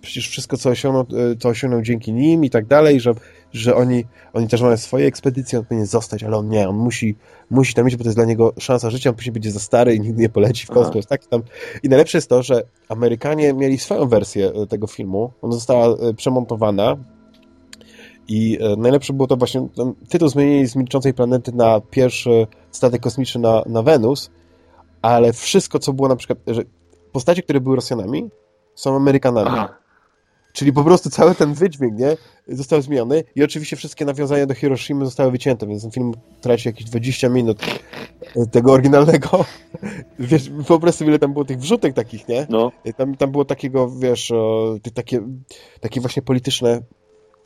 przecież wszystko, co osiągnął, e, to osiągnął dzięki nim i tak dalej, że, że oni, oni też mają swoje ekspedycje, on powinien zostać, ale on nie, on musi, musi tam iść, bo to jest dla niego szansa życia, on później będzie za stary i nigdy nie poleci w kosmos. Tak, tam. I najlepsze jest to, że Amerykanie mieli swoją wersję e, tego filmu, ona została e, przemontowana i najlepsze było to właśnie, tytuł zmienili z Milczącej Planety na pierwszy statek kosmiczny na, na Wenus, ale wszystko, co było na przykład, że postacie, które były Rosjanami, są Amerykanami. Aha. Czyli po prostu cały ten wydźwięk, nie? Został zmieniony i oczywiście wszystkie nawiązania do Hiroshimy zostały wycięte, więc ten film traci jakieś 20 minut tego oryginalnego. Wiesz, po prostu ile tam było tych wrzutek takich, nie? No. Tam, tam było takiego, wiesz, takie, takie właśnie polityczne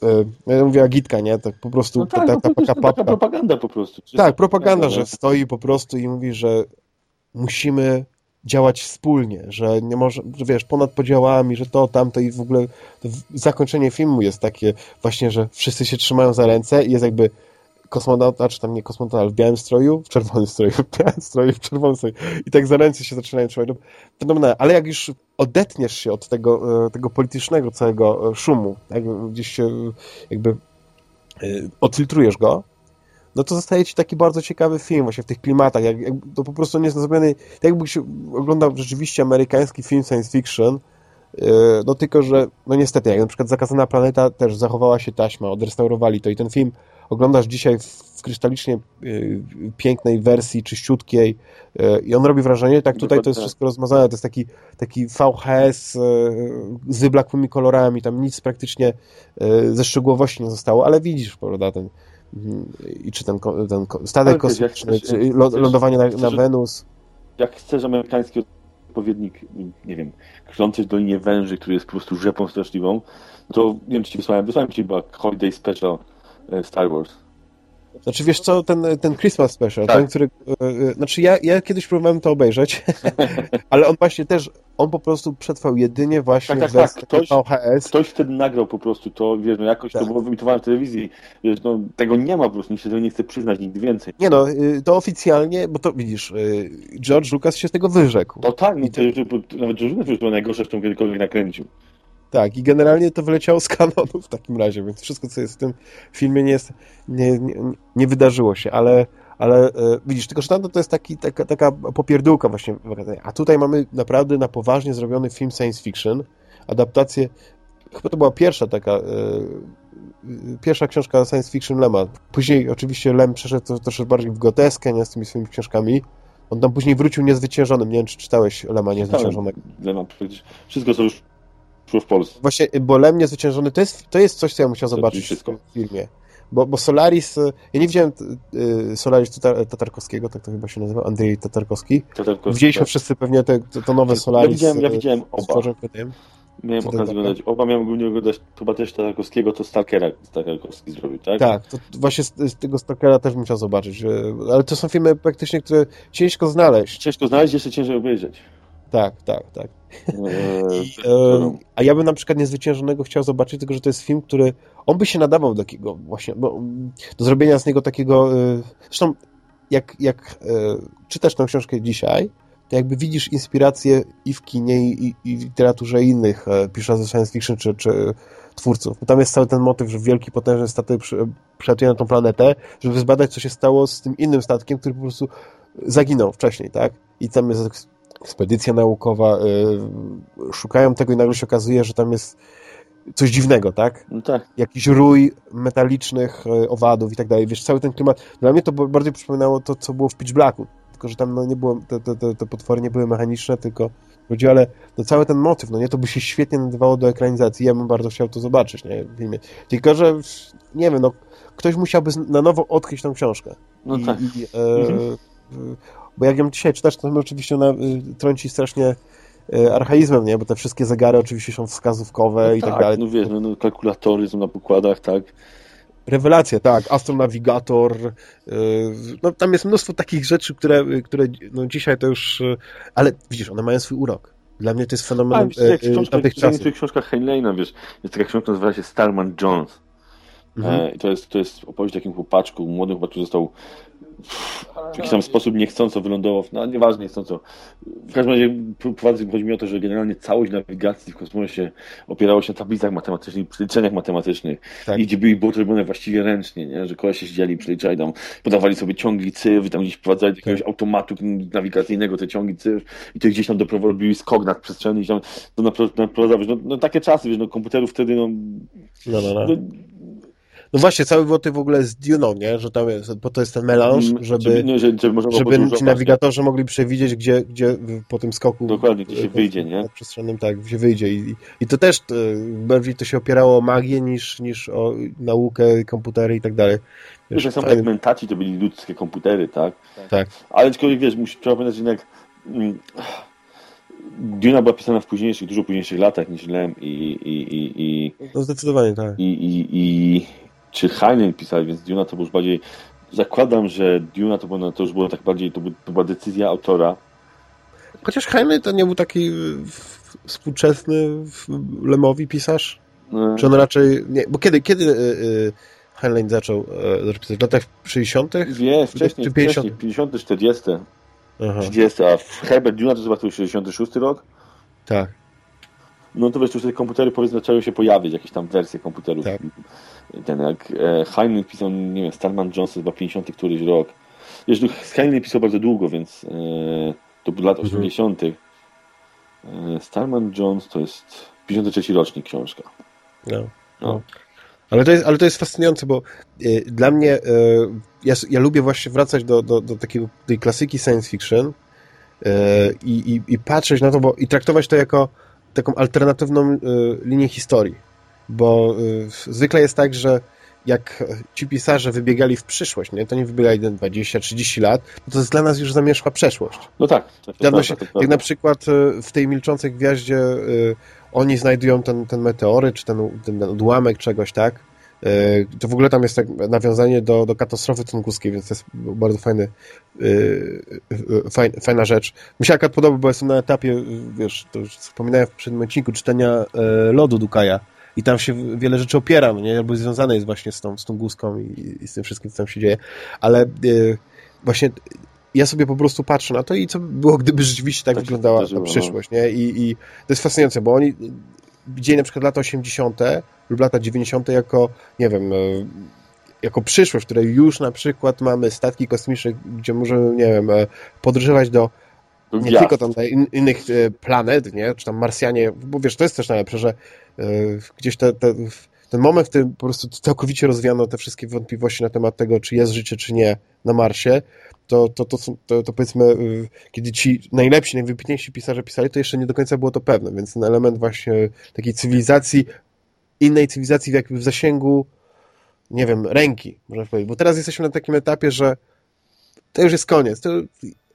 e, ja mówię agitka, nie? Tak po prostu no tak, ta, ta, ta, taka propaganda po prostu. Tak, propaganda, że stoi po prostu i mówi, że musimy działać wspólnie, że nie może, że wiesz, ponad podziałami, że to, tamto i w ogóle zakończenie filmu jest takie właśnie, że wszyscy się trzymają za ręce i jest jakby kosmonauta, czy tam nie kosmonauta, ale w białym stroju, w czerwonym stroju, w białym stroju, w czerwonym stroju i tak za ręce się zaczynają trzymać. Fenomenalne. Ale jak już odetniesz się od tego, e, tego politycznego całego e, szumu, jak gdzieś się jakby e, odfiltrujesz go, no to zostaje ci taki bardzo ciekawy film właśnie w tych klimatach, jak, jak to po prostu nie jest zrobiony, tak jakby się oglądał rzeczywiście amerykański film science fiction, yy, no tylko, że no niestety, jak na przykład Zakazana Planeta też zachowała się taśma, odrestaurowali to i ten film oglądasz dzisiaj w, krystalicznie yy, pięknej wersji, czyściutkiej yy, i on robi wrażenie, tak tutaj to jest wszystko rozmazane, to jest taki, taki VHS z wyblakłymi kolorami, tam nic praktycznie ze szczegółowości nie zostało, ale widzisz, prawda, ten i czy ten, ten statek kosmiczny, czy lądowanie na, na Wenus. Jak chcesz amerykański odpowiednik, nie wiem, krzący w Dolinie Węży, który jest po prostu rzepą straszliwą, to nie wiem, czy ci wysłałem, wysłałem ci chyba Holiday Special e, Star Wars. Znaczy wiesz co, ten, ten Christmas Special, Tak. ten, który... e, e, Znaczy ja, ja kiedyś próbowałem to obejrzeć, ale on właśnie też, on po prostu przetrwał jedynie właśnie Tak, tak, w tak. Ktoś- VHS. Ktoś wtedy nagrał po prostu to, wiesz, no jakoś Tak. to było wyemitowane w telewizji, wiesz, no tego nie ma po prostu, nikt się tego nie chce przyznać nigdy więcej. Nie no, y, to oficjalnie, bo to widzisz, y, George Lucas się z tego wyrzekł. No I to, nawet George już było najgorsze, co kiedykolwiek nakręcił. Tak, i generalnie to wyleciało z kanonu w takim razie, więc wszystko, co jest w tym filmie, nie, jest, nie, nie, nie wydarzyło się, ale, ale e, widzisz, tylko że tamto to jest taki, taka, taka popierdółka właśnie, a tutaj mamy naprawdę na poważnie zrobiony film science fiction, adaptację, chyba to była pierwsza taka, e, e, pierwsza książka science fiction Lema. Później oczywiście Lem przeszedł to, troszkę bardziej w goteskę, nie, z tymi swoimi książkami. On tam później wrócił niezwyciężonym, nie wiem, czy czytałeś Lema Niezwyciężonego. Przecież wszystko, co już w Polsce. Właśnie, bo Lem niezwyciężony to jest, to jest coś, co ja musiał To zobaczyć wszystko. w filmie. Bo, bo Solaris, e, ja nie widziałem y, Solaris Tatar, Tatarkowskiego, tak to chyba się nazywa, Andrzej Tatarkowski. Tatarkowski, Widzieliśmy tak. wszyscy pewnie te, to, to nowe Solaris. Ja widziałem, ja widziałem oba. Miałem okazję oglądać oba, miałem głównie oglądać chyba też Tatarkowskiego, to Stalkera Tatarkowski zrobił, tak? Tak, to właśnie z, z tego Stalkera też bym chciał zobaczyć. Ale to są filmy praktycznie, które ciężko znaleźć. Ciężko znaleźć, jeszcze ciężej obejrzeć. Tak, tak, tak. Eee, I, a ja bym na przykład Niezwyciężonego chciał zobaczyć, tylko że to jest film, który on by się nadawał do takiego właśnie, bo, mm, do zrobienia z niego takiego, e, zresztą jak, jak e, czytasz tę książkę dzisiaj, to jakby widzisz inspirację i w kinie, i, i w literaturze innych e, piszących science fiction czy, czy twórców. Bo tam jest cały ten motyw, że wielki, potężny statek przy- przylatuje na tą planetę, żeby zbadać, co się stało z tym innym statkiem, który po prostu zaginął wcześniej, tak? I tam jest ekspedycja naukowa, y, szukają tego i nagle się okazuje, że tam jest coś dziwnego, tak? No tak. Jakiś rój metalicznych y, owadów i tak dalej. Wiesz, cały ten klimat. Dla mnie to bardziej przypominało to, co było w Pitch Blacku. Tylko, że tam no, nie było, te, te, te, potwory nie były mechaniczne, tylko ludzi, ale no, cały ten motyw, no nie, to by się świetnie nadawało do ekranizacji. Ja bym bardzo chciał to zobaczyć, nie, w filmie. Tylko, że nie wiem, no, ktoś musiałby na nowo odkryć tą książkę. No I, tak. i, e, Mhm. E, bo jak ją dzisiaj czytasz, to oczywiście ona y, trąci strasznie e, archaizmem, nie? Bo te wszystkie zegary oczywiście są wskazówkowe i tak, dalej. No wiesz, no, no, kalkulatory są na pokładach, tak. Rewelacja, tak. Astronavigator. y, No, tam jest mnóstwo takich rzeczy, które, które no, dzisiaj to już... y, Ale widzisz, one mają swój urok. Dla mnie to jest A, fenomen jak e, e, książka, tamtych w czasów. niektórych książkach Heinleina, wiesz, jest taka książka, nazywa się Starman Jones. Mhm. E, i to, jest, to jest opowieść o takim chłopaczku, młodym chłopaczku został w jakiś tam sposób niechcąco wylądował, no nieważne niechcąco. W każdym razie prowadzę, chodzi mi o to, że generalnie całość nawigacji w kosmosie opierało się na tablicach matematycznych, przeliczeniach matematycznych Tak. i gdzie były było to robione właściwie ręcznie, nie? że kolesie siedzieli, przeliczali tam, podawali sobie ciągi cyfr, tam gdzieś wprowadzali do jakiegoś automatu nawigacyjnego te ciągi cyfr i to gdzieś tam doprowadzili skok nad przestrzeni i tam to napro- naprowadzało, no, no takie czasy, wiesz, no komputerów wtedy, no, No, no, no. No no właśnie, cały motyw w ogóle z Duną, nie? Że tam jest, bo to jest ten melanż, żeby, nie, żeby, żeby, ci nie? nawigatorzy mogli przewidzieć, gdzie, gdzie po tym skoku Dokładnie, gdzie się wyjdzie, nie? Przestrzennym, tak, gdzie wyjdzie. I, i to też e, bardziej to się opierało o magię niż, niż o naukę, komputery i tak dalej. Wiesz, tak samo fajny- jak mentaci to byli ludzkie komputery, tak? Tak. Ale aczkolwiek wiesz, musisz trzeba pamiętać, że jednak mm, Duna była pisana w późniejszych, dużo późniejszych latach niż Lem i, i, i, i, No zdecydowanie tak. i, i, i czy Heinen pisali, więc Duna to było już bardziej zakładam, że Duna to, było, to już było tak bardziej, to, by- to była decyzja autora. Chociaż Heine to nie był taki y, współczesny Lemowi pisarz? E, Czy on raczej... Nie, bo kiedy, kiedy y, y, Heinlein zaczął, y, zaczął pisać? W latach 60 Wie, wcześniej, Czy 50? wcześniej 50, 40, Aha, 30, a Herbert Duna to chyba to już 66 rok. tak. No to wiesz, już te komputery powiedzmy zaczęły się pojawiać, jakieś tam wersje komputerów. Tak. Ten jak e, Heinlein pisał, nie wiem, Starman Jones to chyba 50 któryś rok. Wiesz, no, Heinlein pisał bardzo długo, więc e, to był lat Mhm. 80. E, Starman Jones to jest 53 rocznik książka. No. No. Ale to jest, ale to jest fascynujące, bo y, dla mnie y, ja, ja lubię właśnie wracać do, do, do takiego, tej klasyki science fiction y, i, i, patrzeć na to, bo i traktować to jako taką alternatywną linię historii. Bo y, zwykle jest tak, że jak ci pisarze wybiegali w przyszłość, nie? to nie wybiegali 20-30 lat, to jest dla nas już zamierzchła przeszłość. No tak. prawda, się, jak na przykład e, w tej milczącej gwiaździe y, oni znajdują ten, ten meteory, czy ten, ten odłamek czegoś, tak? Y, to w ogóle tam jest tak nawiązanie do, do katastrofy tunguskiej, więc to jest bardzo fajny, y, fajna rzecz. Mi się akurat podoba, bo jestem na etapie, wiesz, to już wspominałem w przednim odcinku, czytania lodu Dukaja, i tam się wiele rzeczy opiera, no nie? albo związane jest właśnie z tą, z tą guzką i, i z tym wszystkim, co tam się dzieje, ale y, właśnie ja sobie po prostu patrzę na to i co by było, gdyby rzeczywiście tak, tak wyglądała ta przyszłość, nie? I, I to jest fascynujące, bo oni widzieli na przykład lata 80. lub lata 90. jako, nie wiem, y, jako przyszłość, w której już na przykład mamy statki kosmiczne, gdzie możemy, nie wiem, e, podróżować do nie tylko tam in, innych e, planet, nie? czy tam Marsjanie, bo wiesz, to jest też najlepsze, że e, gdzieś te, te, ten moment, w którym po prostu całkowicie rozwiano te wszystkie wątpliwości na temat tego, czy jest życie, czy nie na Marsie, to, to, to, to, to powiedzmy, e, kiedy ci najlepsi, najwybitniejsi pisarze pisali, to jeszcze nie do końca było to pewne, więc ten element właśnie takiej cywilizacji, innej cywilizacji jakby w zasięgu, nie wiem, ręki, można powiedzieć, bo teraz jesteśmy na takim etapie, że to już jest koniec. To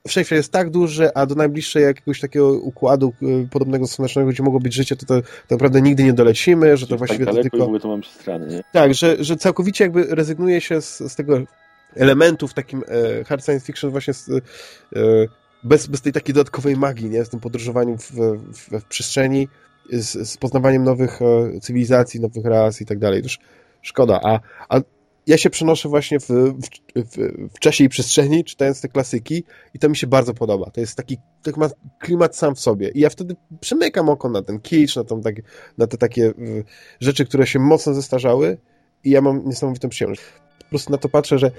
wszechświat jest tak duży, a do najbliższego jakiegoś takiego układu y, podobnego słonecznego, gdzie mogło być życie, to, to, to naprawdę nigdy nie dolecimy, że to tak właściwie tak to tylko... to mam strony, nie? Tak, że, że całkowicie jakby rezygnuje się z, z tego elementu w takim e, hard science fiction właśnie z, e, bez, bez tej takiej dodatkowej magii, nie? Z tym podróżowaniem w, w, w przestrzeni, z, z poznawaniem nowych e, cywilizacji, nowych ras i tak dalej. Już szkoda. A, a ja się przenoszę właśnie w, w, w, w, czasie i przestrzeni, czytając te klasyki i to mi się bardzo podoba. To jest taki tak ma klimat sam w sobie. I ja wtedy przymykam oko na ten kicz, na, tą, tak, na te takie rzeczy, które się mocno zestarzały i ja mam niesamowitą przyjemność. Po prostu na to patrzę, że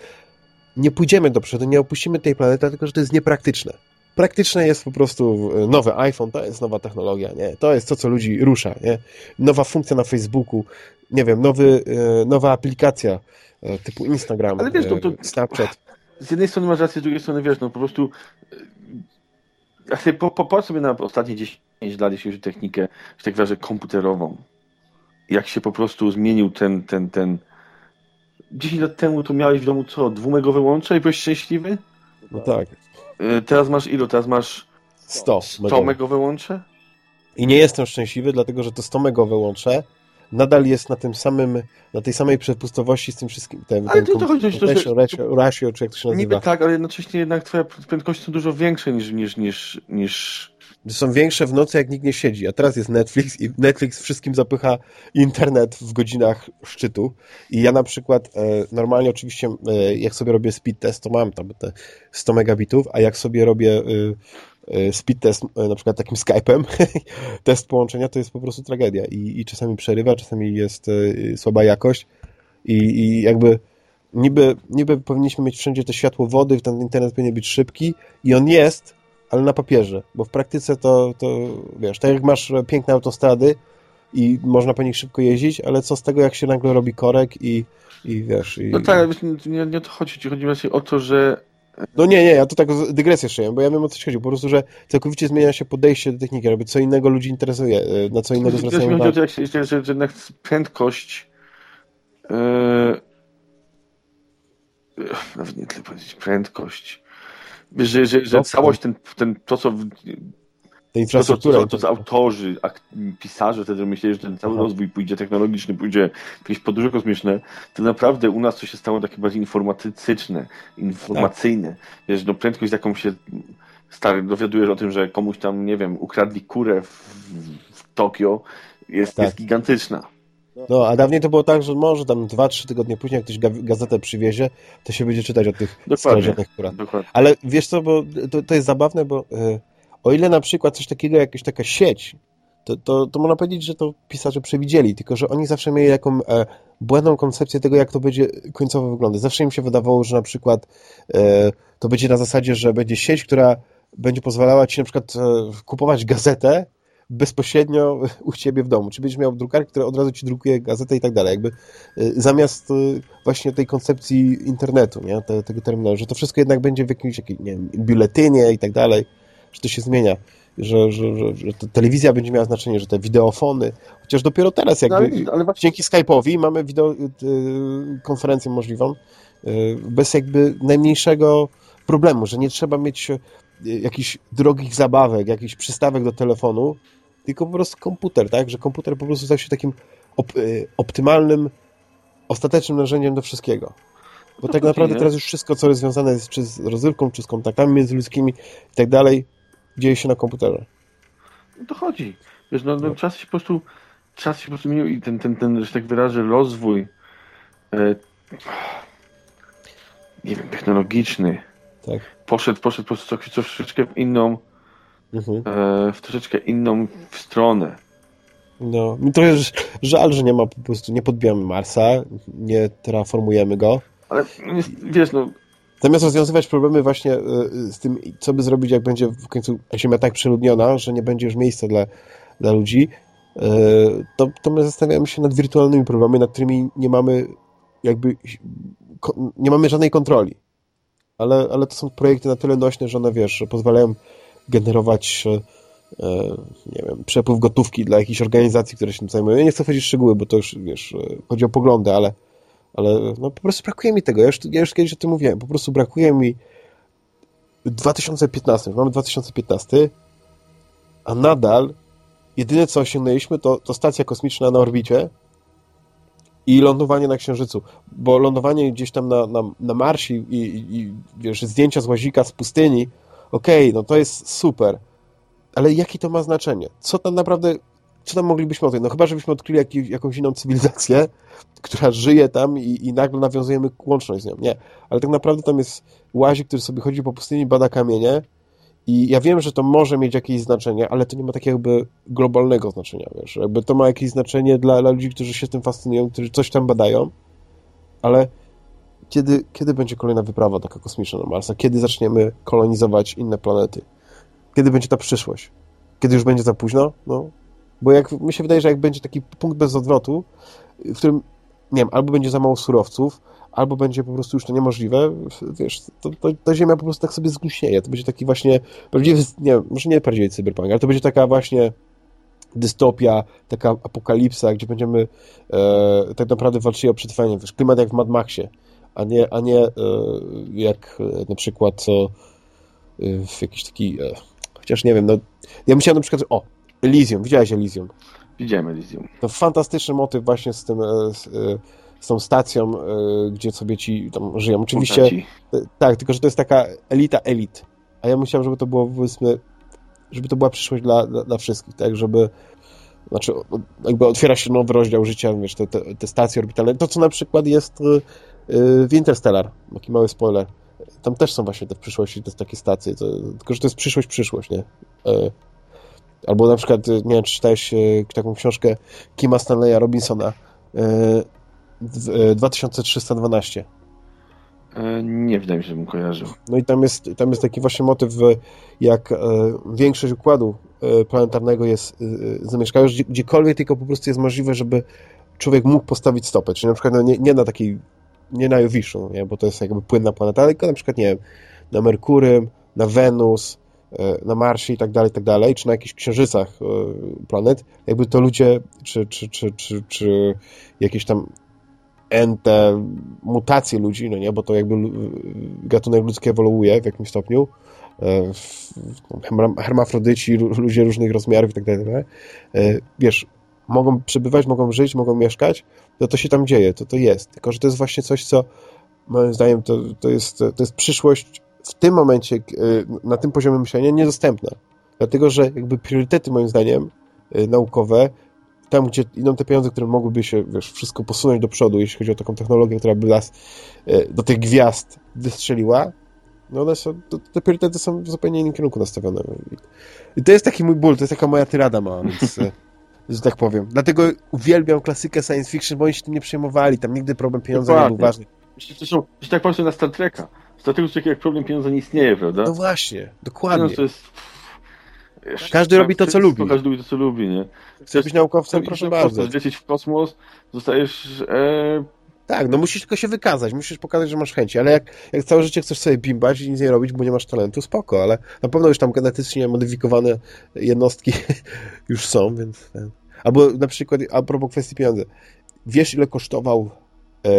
nie pójdziemy do przodu, nie opuścimy tej planety, tylko że to jest niepraktyczne. Praktyczne jest po prostu nowy iPhone, to jest nowa technologia, nie? To jest to, co ludzi rusza, nie? Nowa funkcja na Facebooku, nie wiem, nowy, e, nowa aplikacja, E, typu Instagram, Ale wiesz, no to, Snapchat. Z jednej strony masz rację, z drugiej strony wiesz, no po prostu e, ja sobie po, popatrz sobie na ostatnie 10 lat, jeśli chodzi o technikę, że tak wyrażę, komputerową. Jak się po prostu zmienił ten, ten, ten 10 lat temu to miałeś w domu co? Dwumegowe łącze i byłeś szczęśliwy? No tak. E, teraz masz ilu? Teraz masz 100, 100 megowe łącze? I nie jestem szczęśliwy, dlatego że to 100 megowe łącze nadal jest na tym samym, na tej samej przepustowości z tym wszystkim. Ten, ale ten to chodzi o ratio, ratio, ratio, czy jak to się nazywa. Niby tak, ale jednocześnie jednak twoje prędkości są dużo większe niż, niż, niż, niż... Są większe w nocy, jak nikt nie siedzi, a teraz jest Netflix i Netflix wszystkim zapycha internet w godzinach szczytu. I ja na przykład e, normalnie oczywiście e, jak sobie robię speed test, to mam tam te 100 megabitów, a jak sobie robię e, speed test, na przykład takim Skype'em, test połączenia, to jest po prostu tragedia. I, i czasami przerywa, czasami jest słaba jakość. I, i jakby niby, niby powinniśmy mieć wszędzie to światło wody, ten internet powinien być szybki. I on jest, ale na papierze, bo w praktyce to, to wiesz, tak jak masz piękne autostrady i można po nich szybko jeździć, ale co z tego, jak się nagle robi korek i, i wiesz... I... No tak, nie, nie o to chodzi, chodzi właśnie o to, że no nie, nie, ja to tak dygresję szyję, bo ja wiem o co chodzi. Po prostu, że całkowicie zmienia się podejście do techniki, żeby co innego ludzi interesuje, e, na co innego zwracają uwagę. Chodzi o to, że, że jednak prędkość yy, nawet nie tyle powiedzieć prędkość, że, że, że całość, ten, ten, to co ta infrastruktura. To, to, to, autorzy, pisarze wtedy myśleli, że ten cały Aha. rozwój pójdzie technologiczny, pójdzie jakieś podróże kosmiczne, to naprawdę u nas to się stało takie bardziej informatyczne, informacyjne. Tak. Wiesz, no prędkość jaką się stary, dowiadujesz o tym, że komuś tam, nie wiem, ukradli kurę w, w Tokio, jest, tak. jest gigantyczna. No, a dawniej to było tak, że może tam dwa, trzy tygodnie później, jak ktoś gazetę przywiezie, to się będzie czytać o tych skradzionych kurach. Ale wiesz co, bo to, to jest zabawne, bo... Yy o ile na przykład coś takiego, jakaś taka sieć, to, to, to można powiedzieć, że to pisarze przewidzieli, tylko że oni zawsze mieli jaką e, błędną koncepcję tego, jak to będzie końcowo wyglądać. Zawsze im się wydawało, że na przykład e, to będzie na zasadzie, że będzie sieć, która będzie pozwalała ci na przykład e, kupować gazetę bezpośrednio u ciebie w domu. Czy będziesz miał drukarkę, która od razu ci drukuje gazetę i tak dalej. Jakby e, zamiast e, właśnie tej koncepcji internetu, nie? tego terminalu, że to wszystko jednak będzie w jakimś, nie wiem, biuletynie i tak dalej że to się zmienia. że, że, że, że telewizja będzie miała znaczenie, że te wideofony, chociaż dopiero teraz jakby No, ale, ale właśnie, dzięki Skype'owi mamy wideo, y, konferencję możliwą y, bez jakby najmniejszego problemu, że nie trzeba mieć y, jakichś drogich zabawek, jakichś przystawek do telefonu, tylko po prostu komputer, tak? Że komputer po prostu stał się takim op y, optymalnym, ostatecznym narzędziem do wszystkiego. Bo No tak naprawdę nie. teraz już wszystko, co jest związane jest czy z rozrywką, czy z kontaktami międzyludzkimi i tak dalej, dzieje się na komputerze. o to chodzi. Wiesz, no, no, No. czas się po prostu, czas się po prostu zmienił i ten, ten, ten że tak wyrażę, rozwój e, nie wiem, technologiczny Tak. poszedł, poszedł po prostu trosz- troszeczkę w inną, Mhm. e, w troszeczkę inną stronę. No, mi trochę ż- żal, że nie ma po prostu, nie podbijamy Marsa, nie terraformujemy go. Ale jest- wiesz, no, Zamiast rozwiązywać problemy właśnie y, y, z tym, co by zrobić, jak będzie w końcu Ziemia tak przeludniona, że nie będzie już miejsca dla, dla ludzi, y, to, to my zastanawiamy się nad wirtualnymi problemami, nad którymi nie mamy jakby nie mamy żadnej kontroli. Ale, ale to są projekty na tyle nośne, że one, wiesz, że pozwalają generować e, e, nie wiem, przepływ gotówki dla jakichś organizacji, które się tym zajmują. Ja nie chcę wchodzić w szczegóły, bo to już, wiesz, e, chodzi o poglądy, ale, ale no, po prostu brakuje mi tego. Ja już, ja już kiedyś o tym mówiłem. Po prostu brakuje mi 2015, mamy 2015, a nadal jedyne, co osiągnęliśmy, to, to stacja kosmiczna na orbicie i lądowanie na Księżycu. Bo lądowanie gdzieś tam na, na, na Marsie i, i, i wiesz, zdjęcia z łazika z pustyni, okej, no to jest super, ale jakie to ma znaczenie? Co tam naprawdę, co tam moglibyśmy odkryć? No chyba, żebyśmy odkryli jakiś, jakąś inną cywilizację, która żyje tam i, i nagle nawiązujemy łączność z nią. Nie, ale tak naprawdę tam jest łazik, który sobie chodzi po pustyni, bada kamienie i ja wiem, że to może mieć jakieś znaczenie, ale to nie ma takiego jakby globalnego znaczenia, wiesz, jakby to ma jakieś znaczenie dla, dla ludzi, którzy się tym fascynują, którzy coś tam badają, ale kiedy, kiedy będzie kolejna wyprawa taka kosmiczna na Marsa? Kiedy zaczniemy kolonizować inne planety? Kiedy będzie ta przyszłość? Kiedy już będzie za późno? No, bo jak mi się wydaje, że jak będzie taki punkt bez odwrotu, w którym, nie wiem, albo będzie za mało surowców, albo będzie po prostu już to niemożliwe, wiesz, to, to, ta Ziemia po prostu tak sobie zgnuśnieje. To będzie taki właśnie, prawdziwy, nie może nie prawdziwy cyberpunk, ale to będzie taka właśnie dystopia, taka apokalipsa, gdzie będziemy e, tak naprawdę walczyli o przetrwanie, wiesz, klimat jak w Mad Maxie, a nie, a nie e, jak e, na przykład co e, w jakiś taki, chociaż nie wiem, no, ja myślałem na przykład, o, Elysium, widziałeś Elysium? widziałem Elysium. To fantastyczny motyw właśnie z tym, z, z tą stacją, gdzie sobie ci tam żyją. Oczywiście, Postaci. tak, tylko że to jest taka elita elit, a ja myślałem, żeby to było, powiedzmy, żeby to była przyszłość dla, dla, dla wszystkich, tak, żeby znaczy, jakby otwiera się nowy rozdział życia, wiesz, te, te, te stacje orbitalne, to co na przykład jest w Interstellar, taki mały spoiler, tam też są właśnie te w przyszłości, te takie stacje, to, tylko że to jest przyszłość, przyszłość, nie? E, Albo na przykład, e, nie wiem, czy czytałeś taką książkę Kima Stanleya Robinsona e, w- e, 2312. E, nie wydaje mi się, żebym kojarzył. No i tam jest, tam jest taki właśnie motyw, jak e, większość układu e, planetarnego jest zamieszkała już gdziekolwiek tylko po prostu jest możliwe, żeby człowiek mógł postawić stopę. Czyli na przykład no, nie, nie na takiej, nie na Jowiszu, nie? bo to jest jakby płynna planeta, tylko na przykład, nie wiem, na Merkurym, na Wenus, e, na Marsie i tak dalej, tak dalej, czy na jakichś księżycach e, planet, jakby to ludzie, czy, czy, czy, czy, czy jakieś tam ente, mutacje ludzi, no nie, bo to jakby gatunek ludzki ewoluuje w jakimś stopniu, e, hermafrodyci, lu- ludzie różnych rozmiarów i tak dalej, e, wiesz, mogą przebywać, mogą żyć, mogą mieszkać, to to się tam dzieje, to to jest, tylko że to jest właśnie coś, co moim zdaniem to, to, jest, to jest przyszłość w tym momencie, e, na tym poziomie myślenia niedostępna, dlatego, że jakby priorytety moim zdaniem e, naukowe tam, gdzie idą te pieniądze, które mogłyby się, wiesz, wszystko posunąć do przodu, jeśli chodzi o taką technologię, która by nas e, do tych gwiazd wystrzeliła, no one są, te priorytety są w zupełnie innym kierunku nastawione. I, to jest taki mój ból, to jest taka moja tyrada mała, więc, że tak powiem. Dlatego uwielbiam klasykę science fiction, bo oni się tym nie przejmowali, tam nigdy problem pieniądza nie był Dokładnie. ważny. Myślę, że, tak patrzę na Star Treka. Star Treku jak problem pieniądza nie istnieje, prawda? No właśnie, dokładnie. To jest... Każdy robi to, co lubi. Każdy robi to, co lubi, nie? Chcesz być naukowcem? Chcesz Proszę bardzo. kosmos, lecieć w kosmos, zostajesz e, Tak, no musisz tylko się wykazać, musisz pokazać, że masz chęci, ale jak, jak całe życie chcesz sobie bimbać i nic nie robić, bo nie masz talentu, spoko, ale na pewno już tam genetycznie modyfikowane jednostki już są, więc... Albo na przykład, a propos kwestii pieniędzy, wiesz ile kosztował e,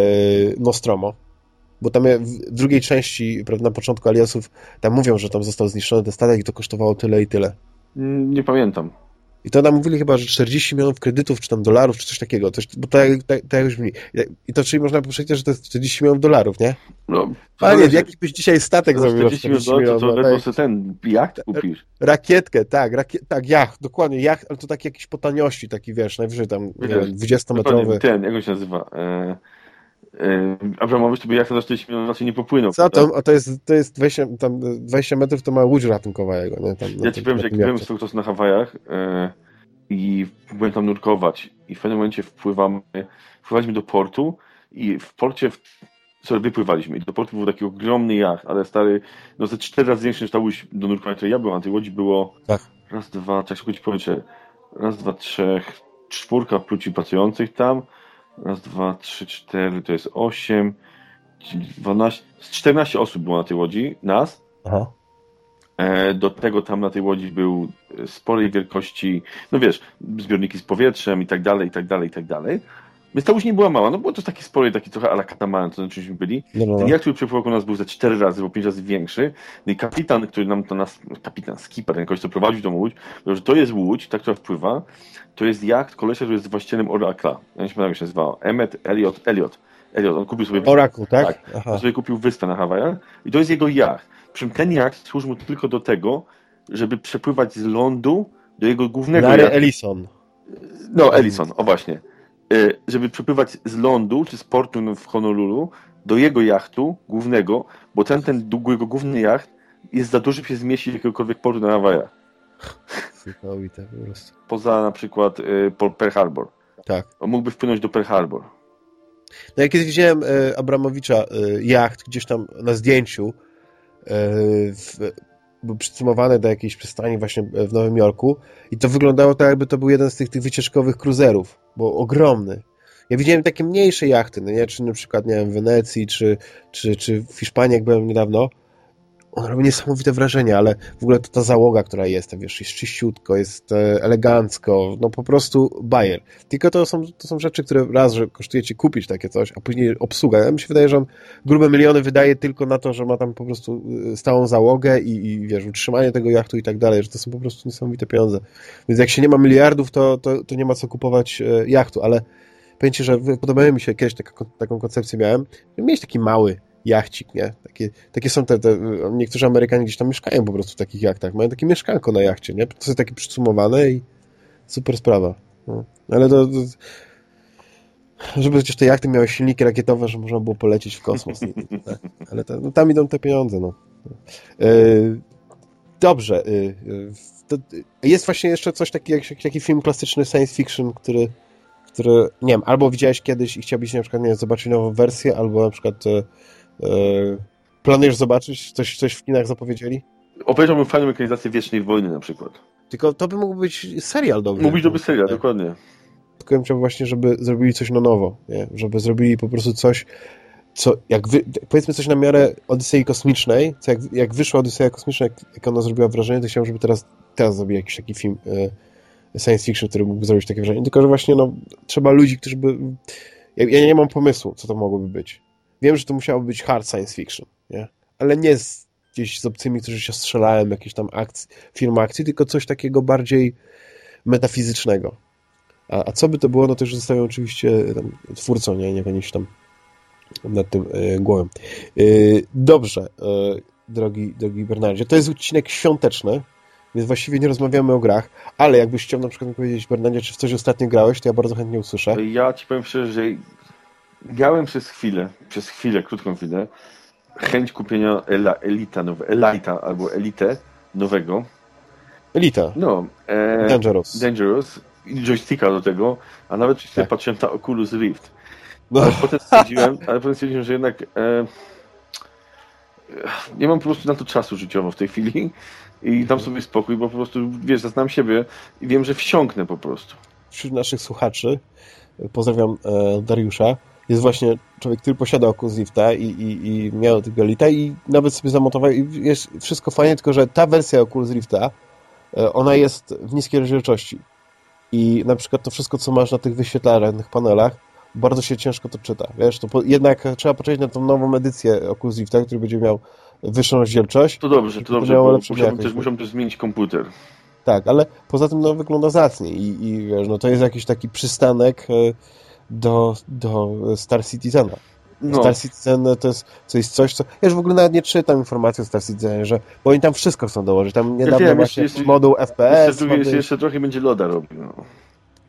Nostromo? Bo tam w drugiej części, prawda, na początku Aliasów, tam mówią, że tam został zniszczony ten statek i to kosztowało tyle i tyle. Mm, Nie pamiętam. I to nam mówili chyba, że 40 milionów kredytów, czy tam dolarów, czy coś takiego. Coś, bo tak, tak, tak już mówili. I to czyli można powiedzieć, że to jest 40 milionów dolarów, nie? No, Ale nie, jaki byś dzisiaj statek zrobił za 40 40 milionów, to, to milionów? ledwo sobie ten jacht kupisz. Rakietkę, tak, rakiet, tak, jacht, dokładnie, jacht, ale to taki jakiś po taniości, taki wiesz, najwyżej tam, nie Wiesz, wiem, 20-metrowy. Ten, jak on się nazywa? E, Abramowicz to by jak za 40 milionów raczej nie popłynął. Co? A to jest, to jest 20, tam 20 metrów, to ma łódź ratunkowa jego, nie? Tam, na Ja ci powiem, na że jak byłem swego czasu na Hawajach e, i byłem tam nurkować i w pewnym momencie wpływamy, wpływaliśmy do portu i w porcie w, sobie wypływaliśmy i do portu był taki ogromny jacht, ale stary, no ze cztery razy większy niż ta łódź do nurkowania, której ja byłem, na tej łodzi było Tak. raz, dwa, tak szybko ci powiem, raz, dwa, trzech, czwórka płci pracujących tam, raz, dwa, trzy, cztery, to jest osiem, 12, z 14 osób było na tej łodzi, nas, Aha. E, Do tego tam na tej łodzi był sporej wielkości, no wiesz, zbiorniki z powietrzem i tak dalej, i tak dalej, i tak dalej. Więc ta łódź nie była mała, no było to taki spory, taki trochę ala katamaran, to na byli. No, no, Ten no. jak który przepływał nas był ze cztery razy, bo pięć razy większy. No i kapitan, który nam to nas, kapitan, skipper, ten kogoś, co prowadził tą łódź, powiedział, że to jest łódź, ta, która wpływa, to jest jacht kolesia, który jest właścicielem Oracla. Ja nie pamiętam, jak się nazywał. Emmet Elliot, Elliot. Elliot, on kupił sobie Oracle, tak? Tak. Aha. on sobie kupił wyspę na Hawajach i to jest jego jacht. Przy czym ten jacht służy mu tylko do tego, żeby przepływać z lądu do jego głównego Larry jachtu. Ellison. No, Ellison, o właśnie. Y, Żeby przepływać z lądu, czy z portu w Honolulu do jego jachtu głównego, bo ten, ten jego główny jacht jest za duży, by się zmieścić w jakiegokolwiek portu na Hawajach. Niesamowite po prostu. Poza na przykład y, Pol- Pearl Harbor. Tak. On mógłby wpłynąć do Pearl Harbor. No jak kiedyś widziałem e, Abramowicza e, jacht gdzieś tam na zdjęciu, e, w, był przycumowany do jakiejś przystani właśnie w Nowym Jorku i to wyglądało tak, jakby to był jeden z tych, tych wycieczkowych kruzerów, bo ogromny. Ja widziałem takie mniejsze jachty, no nie? czy na przykład, nie wiem, w Wenecji, czy, czy, czy w Hiszpanii, jak byłem niedawno. On robi niesamowite wrażenie, ale w ogóle to ta załoga, która jest, wiesz, jest czyściutko, jest e, elegancko, no po prostu bajer. Tylko to są, to są rzeczy, które raz, że kosztuje ci kupić takie coś, a później obsługa. Ja mi się wydaje, że on grube miliony wydaje tylko na to, że ma tam po prostu y, stałą załogę i, i wiesz, utrzymanie tego jachtu i tak dalej, że to są po prostu niesamowite pieniądze. Więc jak się nie ma miliardów, to, to, to nie ma co kupować e, jachtu, ale powiem ci, że podobało mi się, kiedyś taka, taką koncepcję miałem, mieć taki mały jachcik, nie? Takie, takie są te, te, niektórzy Amerykanie gdzieś tam mieszkają po prostu w takich jachtach, mają takie mieszkanko na jachcie, nie? To jest takie przycumowane i super sprawa. No. Ale to, to żeby chociaż te jachty miały silniki rakietowe, że można było polecieć w kosmos. Tak. Ale to, no, tam idą te pieniądze, no. E, dobrze. to, jest właśnie jeszcze coś takiego, jak taki film klasyczny science fiction, który, który, nie wiem, albo widziałeś kiedyś i chciałbyś na przykład, nie zobaczyć nową wersję, albo na przykład planujesz zobaczyć? Coś, coś w kinach zapowiedzieli? Obejrzałbym fajną ekranizację Wiecznej Wojny na przykład. Tylko to by mógł być serial dobry. Mógł być dobry serial, Tak. dokładnie. tylko ja bym chciał właśnie, żeby zrobili coś na nowo, nie? żeby zrobili po prostu coś, co jak wy, powiedzmy coś na miarę Odysei Kosmicznej, co jak, jak wyszła Odyseja Kosmiczna, jak, jak ona zrobiła wrażenie, to chciałbym, żeby teraz, teraz zrobili jakiś taki film e, science fiction, który mógłby zrobić takie wrażenie, tylko że właśnie no, trzeba ludzi, którzy by... Ja, ja nie mam pomysłu, co to mogłoby być. Wiem, że to musiało być hard science fiction, nie? ale nie z, gdzieś z obcymi, którzy się strzelają, jakiś tam akcji, film akcji, tylko coś takiego bardziej metafizycznego. A, a co by to było, no to już zostawiam oczywiście tam, twórcą, nie, nie się tam nad tym e, głową. E, dobrze, e, drogi, drogi Bernardzie, to jest odcinek świąteczny, więc właściwie nie rozmawiamy o grach, ale jakbyś chciał na przykład mi powiedzieć, Bernardzie, czy w coś ostatnio grałeś, to ja bardzo chętnie usłyszę. Ja ci powiem szczerze, że miałem przez chwilę, przez chwilę, krótką chwilę, chęć kupienia Ela, Elita, nowe, Elita albo Elite nowego. Elita, No, e, Dangerous. Dangerous i joysticka do tego, a nawet sobie Tak. patrzyłem na Oculus Rift. No, Ale potem stwierdziłem, ale potem stwierdziłem, że jednak e, nie mam po prostu na to czasu życiowo w tej chwili i dam sobie spokój, bo po prostu, wiesz, znam siebie i wiem, że wsiąknę po prostu. wśród naszych słuchaczy, pozdrawiam e, Dariusza, jest właśnie człowiek, który posiada Oculus i, i, i miał tego Lita i nawet sobie zamontował i jest wszystko fajnie, tylko że ta wersja Oculus Rifta e, ona jest w niskiej rozdzielczości i na przykład to wszystko, co masz na tych wyświetlarnych panelach bardzo się ciężko to czyta, wiesz, to po, jednak trzeba poczekać na tą nową edycję Oculus Rifta, który będzie miał wyższą rozdzielczość. To dobrze, to dobrze, bo musiałbym też, musiałbym też zmienić komputer. Tak, ale poza tym no, wygląda zacnie i, i wiesz, no, to jest jakiś taki przystanek e, do, do Star Citizena. No. Star Citizen to jest, jest coś, co... Ja już w ogóle nawet nie czytam informacji o Star Citizenie, że, bo oni tam wszystko chcą dołożyć. Tam niedawno ja wiem, właśnie jeszcze, moduł FPS. Jeszcze, mody... jeszcze trochę będzie loda robił. No.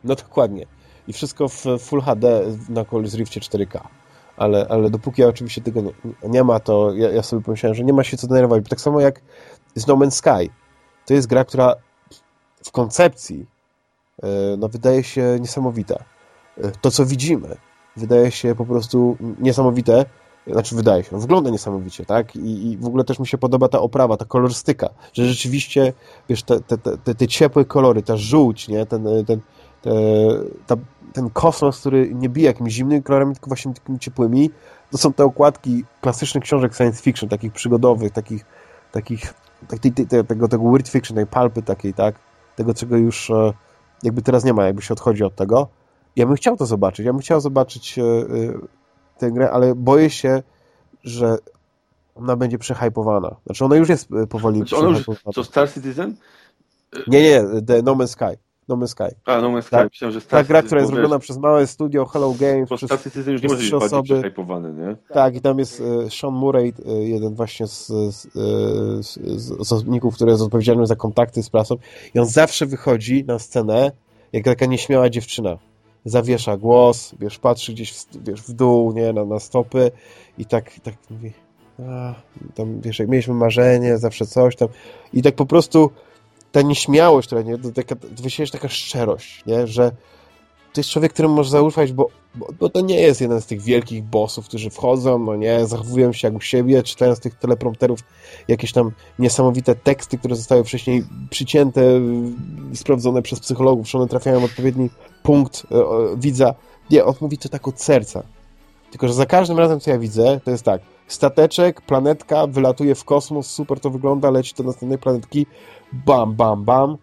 no dokładnie. I wszystko w Full HD na Oculus Riftie 4K. Ale, ale dopóki ja oczywiście tego nie, nie ma, to ja, ja, sobie pomyślałem, że nie ma się co denerwować. Bo tak samo jak z No Man's Sky. To jest gra, która w koncepcji e, no, wydaje się niesamowita. E, to, co widzimy, wydaje się po prostu niesamowite, znaczy wydaje się, no, wygląda niesamowicie, tak? I, I, w ogóle też mi się podoba ta oprawa, ta kolorystyka, że rzeczywiście, wiesz, te, te, te, te ciepłe kolory, ta żółć, nie? Ten, ten, te, ta, ten kosmos, który nie bije jakimiś zimnymi kolorami, tylko właśnie takimi ciepłymi, to są te okładki klasycznych książek science fiction, takich przygodowych, takich, takich tak, tego, tego weird fiction, tej palpy takiej, tak? Tego, czego już e, jakby teraz nie ma, jakby się odchodzi od tego. Ja bym chciał to zobaczyć. Ja bym chciał zobaczyć e, e, tę grę, ale boję się, że ona będzie przehypowana. Znaczy ona już jest powoli znaczy ona już, Co, Star Citizen? Nie, nie, The No Man's Sky. No Man's Sky. A, No Man's Sky. Tak, Myślałem, że Star Ta gra, która jest zrobiona przez małe studio Hello Games. Bo Star Citizen już nie może być osoby. nie? Tak, i tam jest e, Sean Murray, e, jeden właśnie z, z, e, z, z osobników, który jest odpowiedzialny za kontakty z prasą i on zawsze wychodzi na scenę jak taka nieśmiała dziewczyna. Zawiesza głos, wiesz, patrzy gdzieś w, wiesz, w dół, nie, na, na stopy i tak, tak mówi a, tam, wiesz, jak mieliśmy marzenie, zawsze coś tam i tak po prostu ta nieśmiałość, która nie, taka, taka szczerość, nie? że to jest człowiek, któremu możesz zaufać, bo, bo, bo, to nie jest jeden z tych wielkich bossów, którzy wchodzą, no nie, zachowują się jak u siebie, czytają z tych teleprompterów jakieś tam niesamowite teksty, które zostały wcześniej przycięte, sprawdzone przez psychologów, że one trafiają w odpowiedni punkt e, widza. Nie, on mówi to tak od serca. Tylko, że za każdym razem, co ja widzę, to jest tak, stateczek, planetka, wylatuje w kosmos, super to wygląda, leci do następnej planetki, bam, bam, bam,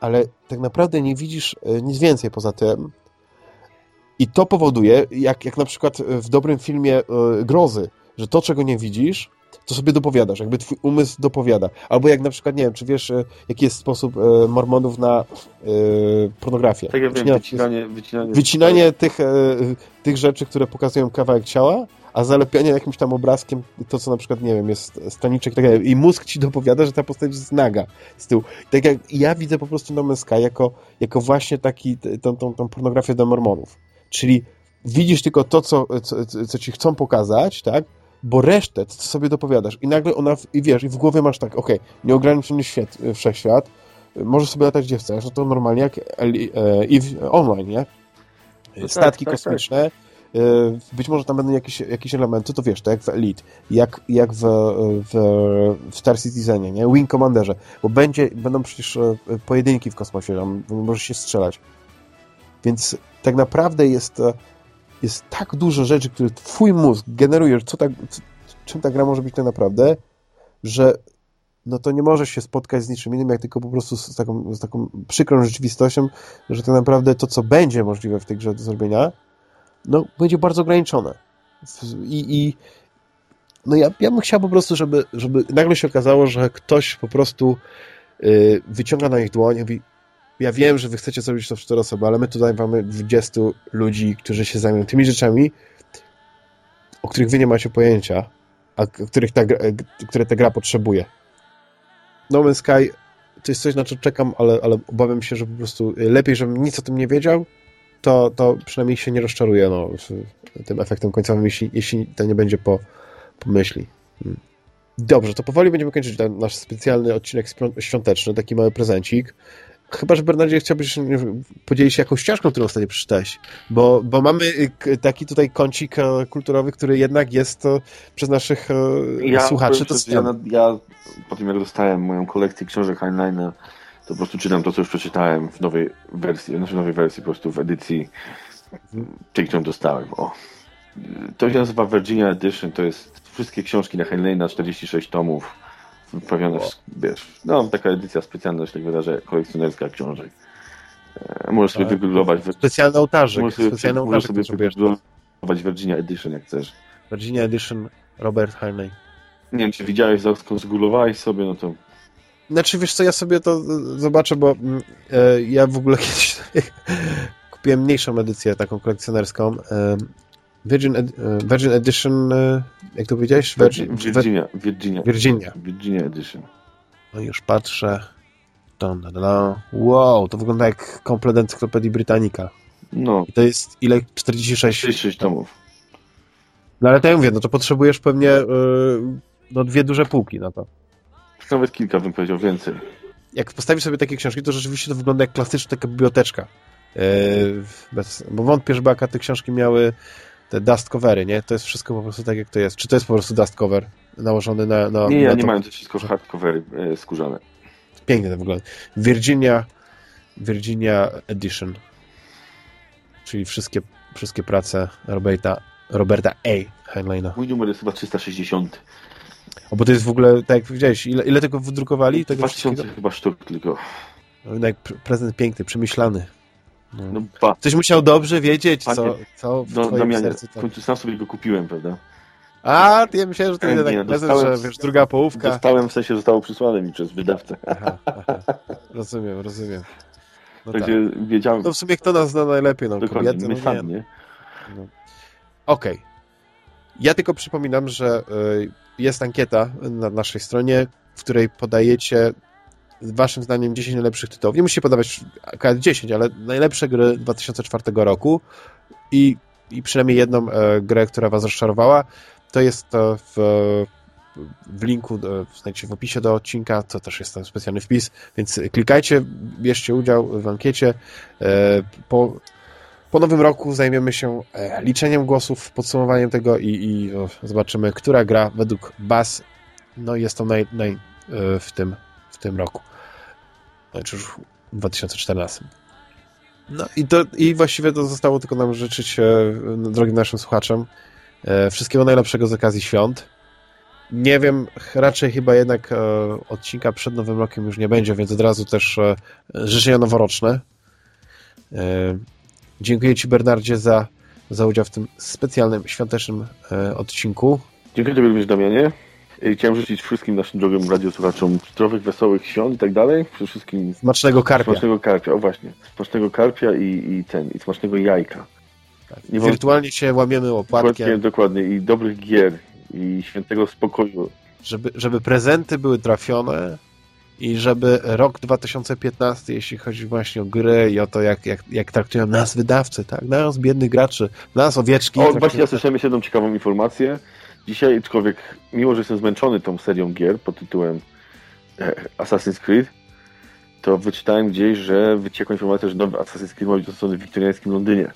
ale tak naprawdę nie widzisz e, nic więcej poza tym. I to powoduje, jak, jak na przykład w dobrym filmie e, grozy, że to, czego nie widzisz, to sobie dopowiadasz, jakby twój umysł dopowiada. Albo jak na przykład, nie wiem, czy wiesz, e, jaki jest sposób mormonów na pornografię. Tak ja wiem, wycinanie, wycinanie, wycinanie tych, tych rzeczy, które pokazują kawałek ciała, a zalepianie jakimś tam obrazkiem, to co na przykład, nie wiem, jest staniczek tak dalej. I mózg ci dopowiada, że ta postać jest naga z tyłu. Tak jak ja widzę po prostu No Man's Sky jako, jako właśnie taki, tą, tą, tą pornografię do mormonów. Czyli widzisz tylko to, co, co, co ci chcą pokazać, tak? Bo resztę to sobie dopowiadasz. I nagle ona, i wiesz, i w głowie masz tak, okej, okay, nieograniczony świat, wszechświat, możesz sobie latać gdzie chcesz, no to normalnie jak EVE Online, nie? No tak, Statki tak, tak, kosmiczne, tak E, być może tam będą jakieś, jakieś elementy, to wiesz, to jak w Elite, jak, jak w, w, w Star Citizenie, nie? Wing Commanderze, bo będzie, będą przecież e, pojedynki w kosmosie, tam możesz się strzelać. Więc tak naprawdę jest, e, jest tak dużo rzeczy, które twój mózg generuje, co tak, czym ta gra może być tak naprawdę, że no to nie możesz się spotkać z niczym innym, jak tylko po prostu z taką, z taką przykrą rzeczywistością, że tak naprawdę to, co będzie możliwe w tej grze do zrobienia, no, będzie bardzo ograniczone. I, i no ja, ja bym chciał po prostu, żeby, żeby nagle się okazało, że ktoś po prostu yy, wyciąga na ich dłoń i mówi ja wiem, że wy chcecie zrobić to w cztery osoby, ale my tutaj mamy 20 ludzi, którzy się zajmują tymi rzeczami, o których wy nie macie pojęcia, a których ta, które ta gra potrzebuje. No Man's Sky to jest coś, na co czekam, ale, ale obawiam się, że po prostu lepiej, żebym nic o tym nie wiedział, to, to przynajmniej się nie rozczaruje no, tym efektem końcowym, jeśli, jeśli to nie będzie po, po myśli. Hmm. Dobrze, to powoli będziemy kończyć ten nasz specjalny odcinek świąteczny, taki mały prezencik. Chyba, że Bernardzie chciałbyś podzielić się jakąś ścieżką, którą ostatnio przeczytałeś, bo, bo mamy y, taki tutaj kącik e, kulturowy, który jednak jest e, przez naszych e, ja słuchaczy. To ja, ja po tym jak dostałem moją kolekcję książek Heinleina to po prostu czytam to, co już przeczytałem w nowej wersji, znaczy w nowej wersji, po prostu w edycji tej, którą dostałem. O. to się nazywa Virginia Edition, to jest wszystkie książki na Heinleina, 46 tomów, wyprawione, wow. wiesz, no taka edycja specjalna, jeśli wydarzę, kolekcjonerska książek. E, możesz sobie tak. wygooglować. Specjalny ołtarzyk. Możesz sobie, specjalny możesz sobie wygooglować Virginia Edition, jak chcesz. Virginia Edition Robert Heinlein. Nie wiem, czy widziałeś, zgooglowałeś sobie, no to znaczy, wiesz co, ja sobie to zobaczę, bo mm, e, ja w ogóle kiedyś kupiłem mniejszą edycję, taką kolekcjonerską. E, Virgin, Ed, e, Virgin Edition, e, jak to powiedziałeś? Virgin, Virginia, Virginia. Virginia. Virginia Edition. No już patrzę. Wow, to wygląda jak komplet encyklopedii Britannica. No. I to jest ile? 46? 46 tomów. No ale to ja mówię, no to potrzebujesz pewnie yy, no, dwie duże półki na to. Nawet kilka bym powiedział, więcej. Jak postawisz sobie takie książki, to rzeczywiście to wygląda jak klasyczna taka biblioteczka. Yy, bez, bo wątpię, żeby te książki miały te dust covery, nie? To jest wszystko po prostu tak, jak to jest. Czy to jest po prostu dust cover nałożony na... na nie, ja nie mają to wszystko hard covery e, skórzane. Pięknie to wygląda. Virginia Virginia Edition. Czyli wszystkie, wszystkie prace Roberta, Roberta A. Heinleina. Mój numer jest chyba 360. O, bo to jest w ogóle, tak jak powiedziałeś, ile, ile tego wydrukowali? Tego 2000 chyba sztuk tylko. No, jak prezent piękny, przemyślany. No. no ba. Ktoś musiał dobrze wiedzieć, co, co w no, Damianie, sercu. Tak. W końcu sam sobie go kupiłem, prawda? A, ty ja myślałem, że to nie, tak prezent, że wiesz, druga połówka. Dostałem, w sensie zostało przysłane mi przez wydawcę. Aha, aha. Rozumiem, rozumiem. No Także tak. wiedziałem... No w sumie kto nas zna najlepiej, no Dokładnie, kobiety, no, sam, nie? No. Okej. Okay. Ja tylko przypominam, że y, jest ankieta na naszej stronie, w której podajecie waszym zdaniem 10 najlepszych tytułów. Nie musicie podawać akurat 10, ale najlepsze gry 2004 roku i, i przynajmniej jedną e, grę, która was rozczarowała. To jest to w, w linku, e, znajdziecie w opisie do odcinka, to też jest ten specjalny wpis, więc klikajcie, bierzcie udział w ankiecie. E, po, po nowym roku zajmiemy się e, liczeniem głosów, podsumowaniem tego i, i zobaczymy, która gra według BAS no jest to naj, naj w, tym, w tym roku. Znaczy już w 2014. No i, to, i właściwie to zostało tylko nam życzyć drogim naszym słuchaczom E, wszystkiego najlepszego z okazji świąt. Nie wiem, raczej chyba jednak e, odcinka przed Nowym Rokiem już nie będzie, więc od razu też e, życzenia noworoczne. Dziękuję Ci, Bernardzie, za, za udział w tym specjalnym, świątecznym odcinku. Dziękuję Tobie również, Damianie. Chciałem życzyć wszystkim naszym drogim radiosłuchaczom zdrowych, wesołych świąt i tak dalej. Przede wszystkim... Smacznego karpia. Smacznego karpia, o właśnie. Smacznego karpia i, i ten, i smacznego jajka. Tak. Wirtualnie się łamiemy łopatkiem. Dokładnie, dokładnie. I dobrych gier. I świętego spokoju. Żeby, żeby prezenty były trafione i żeby rok 2015, jeśli chodzi właśnie o gry i o to, jak, jak, jak traktują nas wydawcy, tak? Nas, biednych graczy, nas, owieczki. O, właśnie ja słyszałem jedną ciekawą informację. Dzisiaj, aczkolwiek, mimo że jestem zmęczony tą serią gier pod tytułem e, Assassin's Creed, to wyczytałem gdzieś, że wyciekła informacja, że nowy Assassin's Creed ma być dostępny w wiktoriańskim Londynie.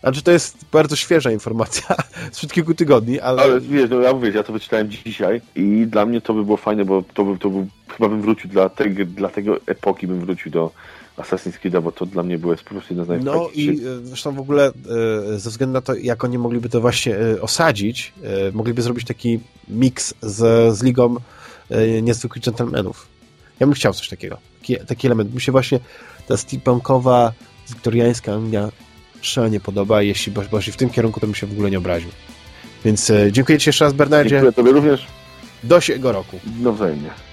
Znaczy to jest bardzo świeża informacja sprzed kilku tygodni, ale... Ale wiesz, no ja mówię, ja to wyczytałem dzisiaj i dla mnie to by było fajne, bo to by, to by chyba bym wrócił dla, tego, dla tego epoki, bym wrócił do Assassin's Creed, bo to dla mnie było po prostu jedna z No i e, zresztą w ogóle e, ze względu na to, jak oni mogliby to właśnie e, osadzić, mogliby zrobić taki miks z, z Ligą Niezwykłych Gentlemanów. Ja bym chciał coś takiego. Taki, taki element. Mi się właśnie ta steampunkowa, wiktoriańska Anglia szalenie podoba. Jeśli poszli w tym kierunku, to bym się w ogóle nie obraził. Więc e, dziękuję Ci jeszcze raz, Bernardzie. Dziękuję Tobie również. Do siego roku. Do wzajemnie.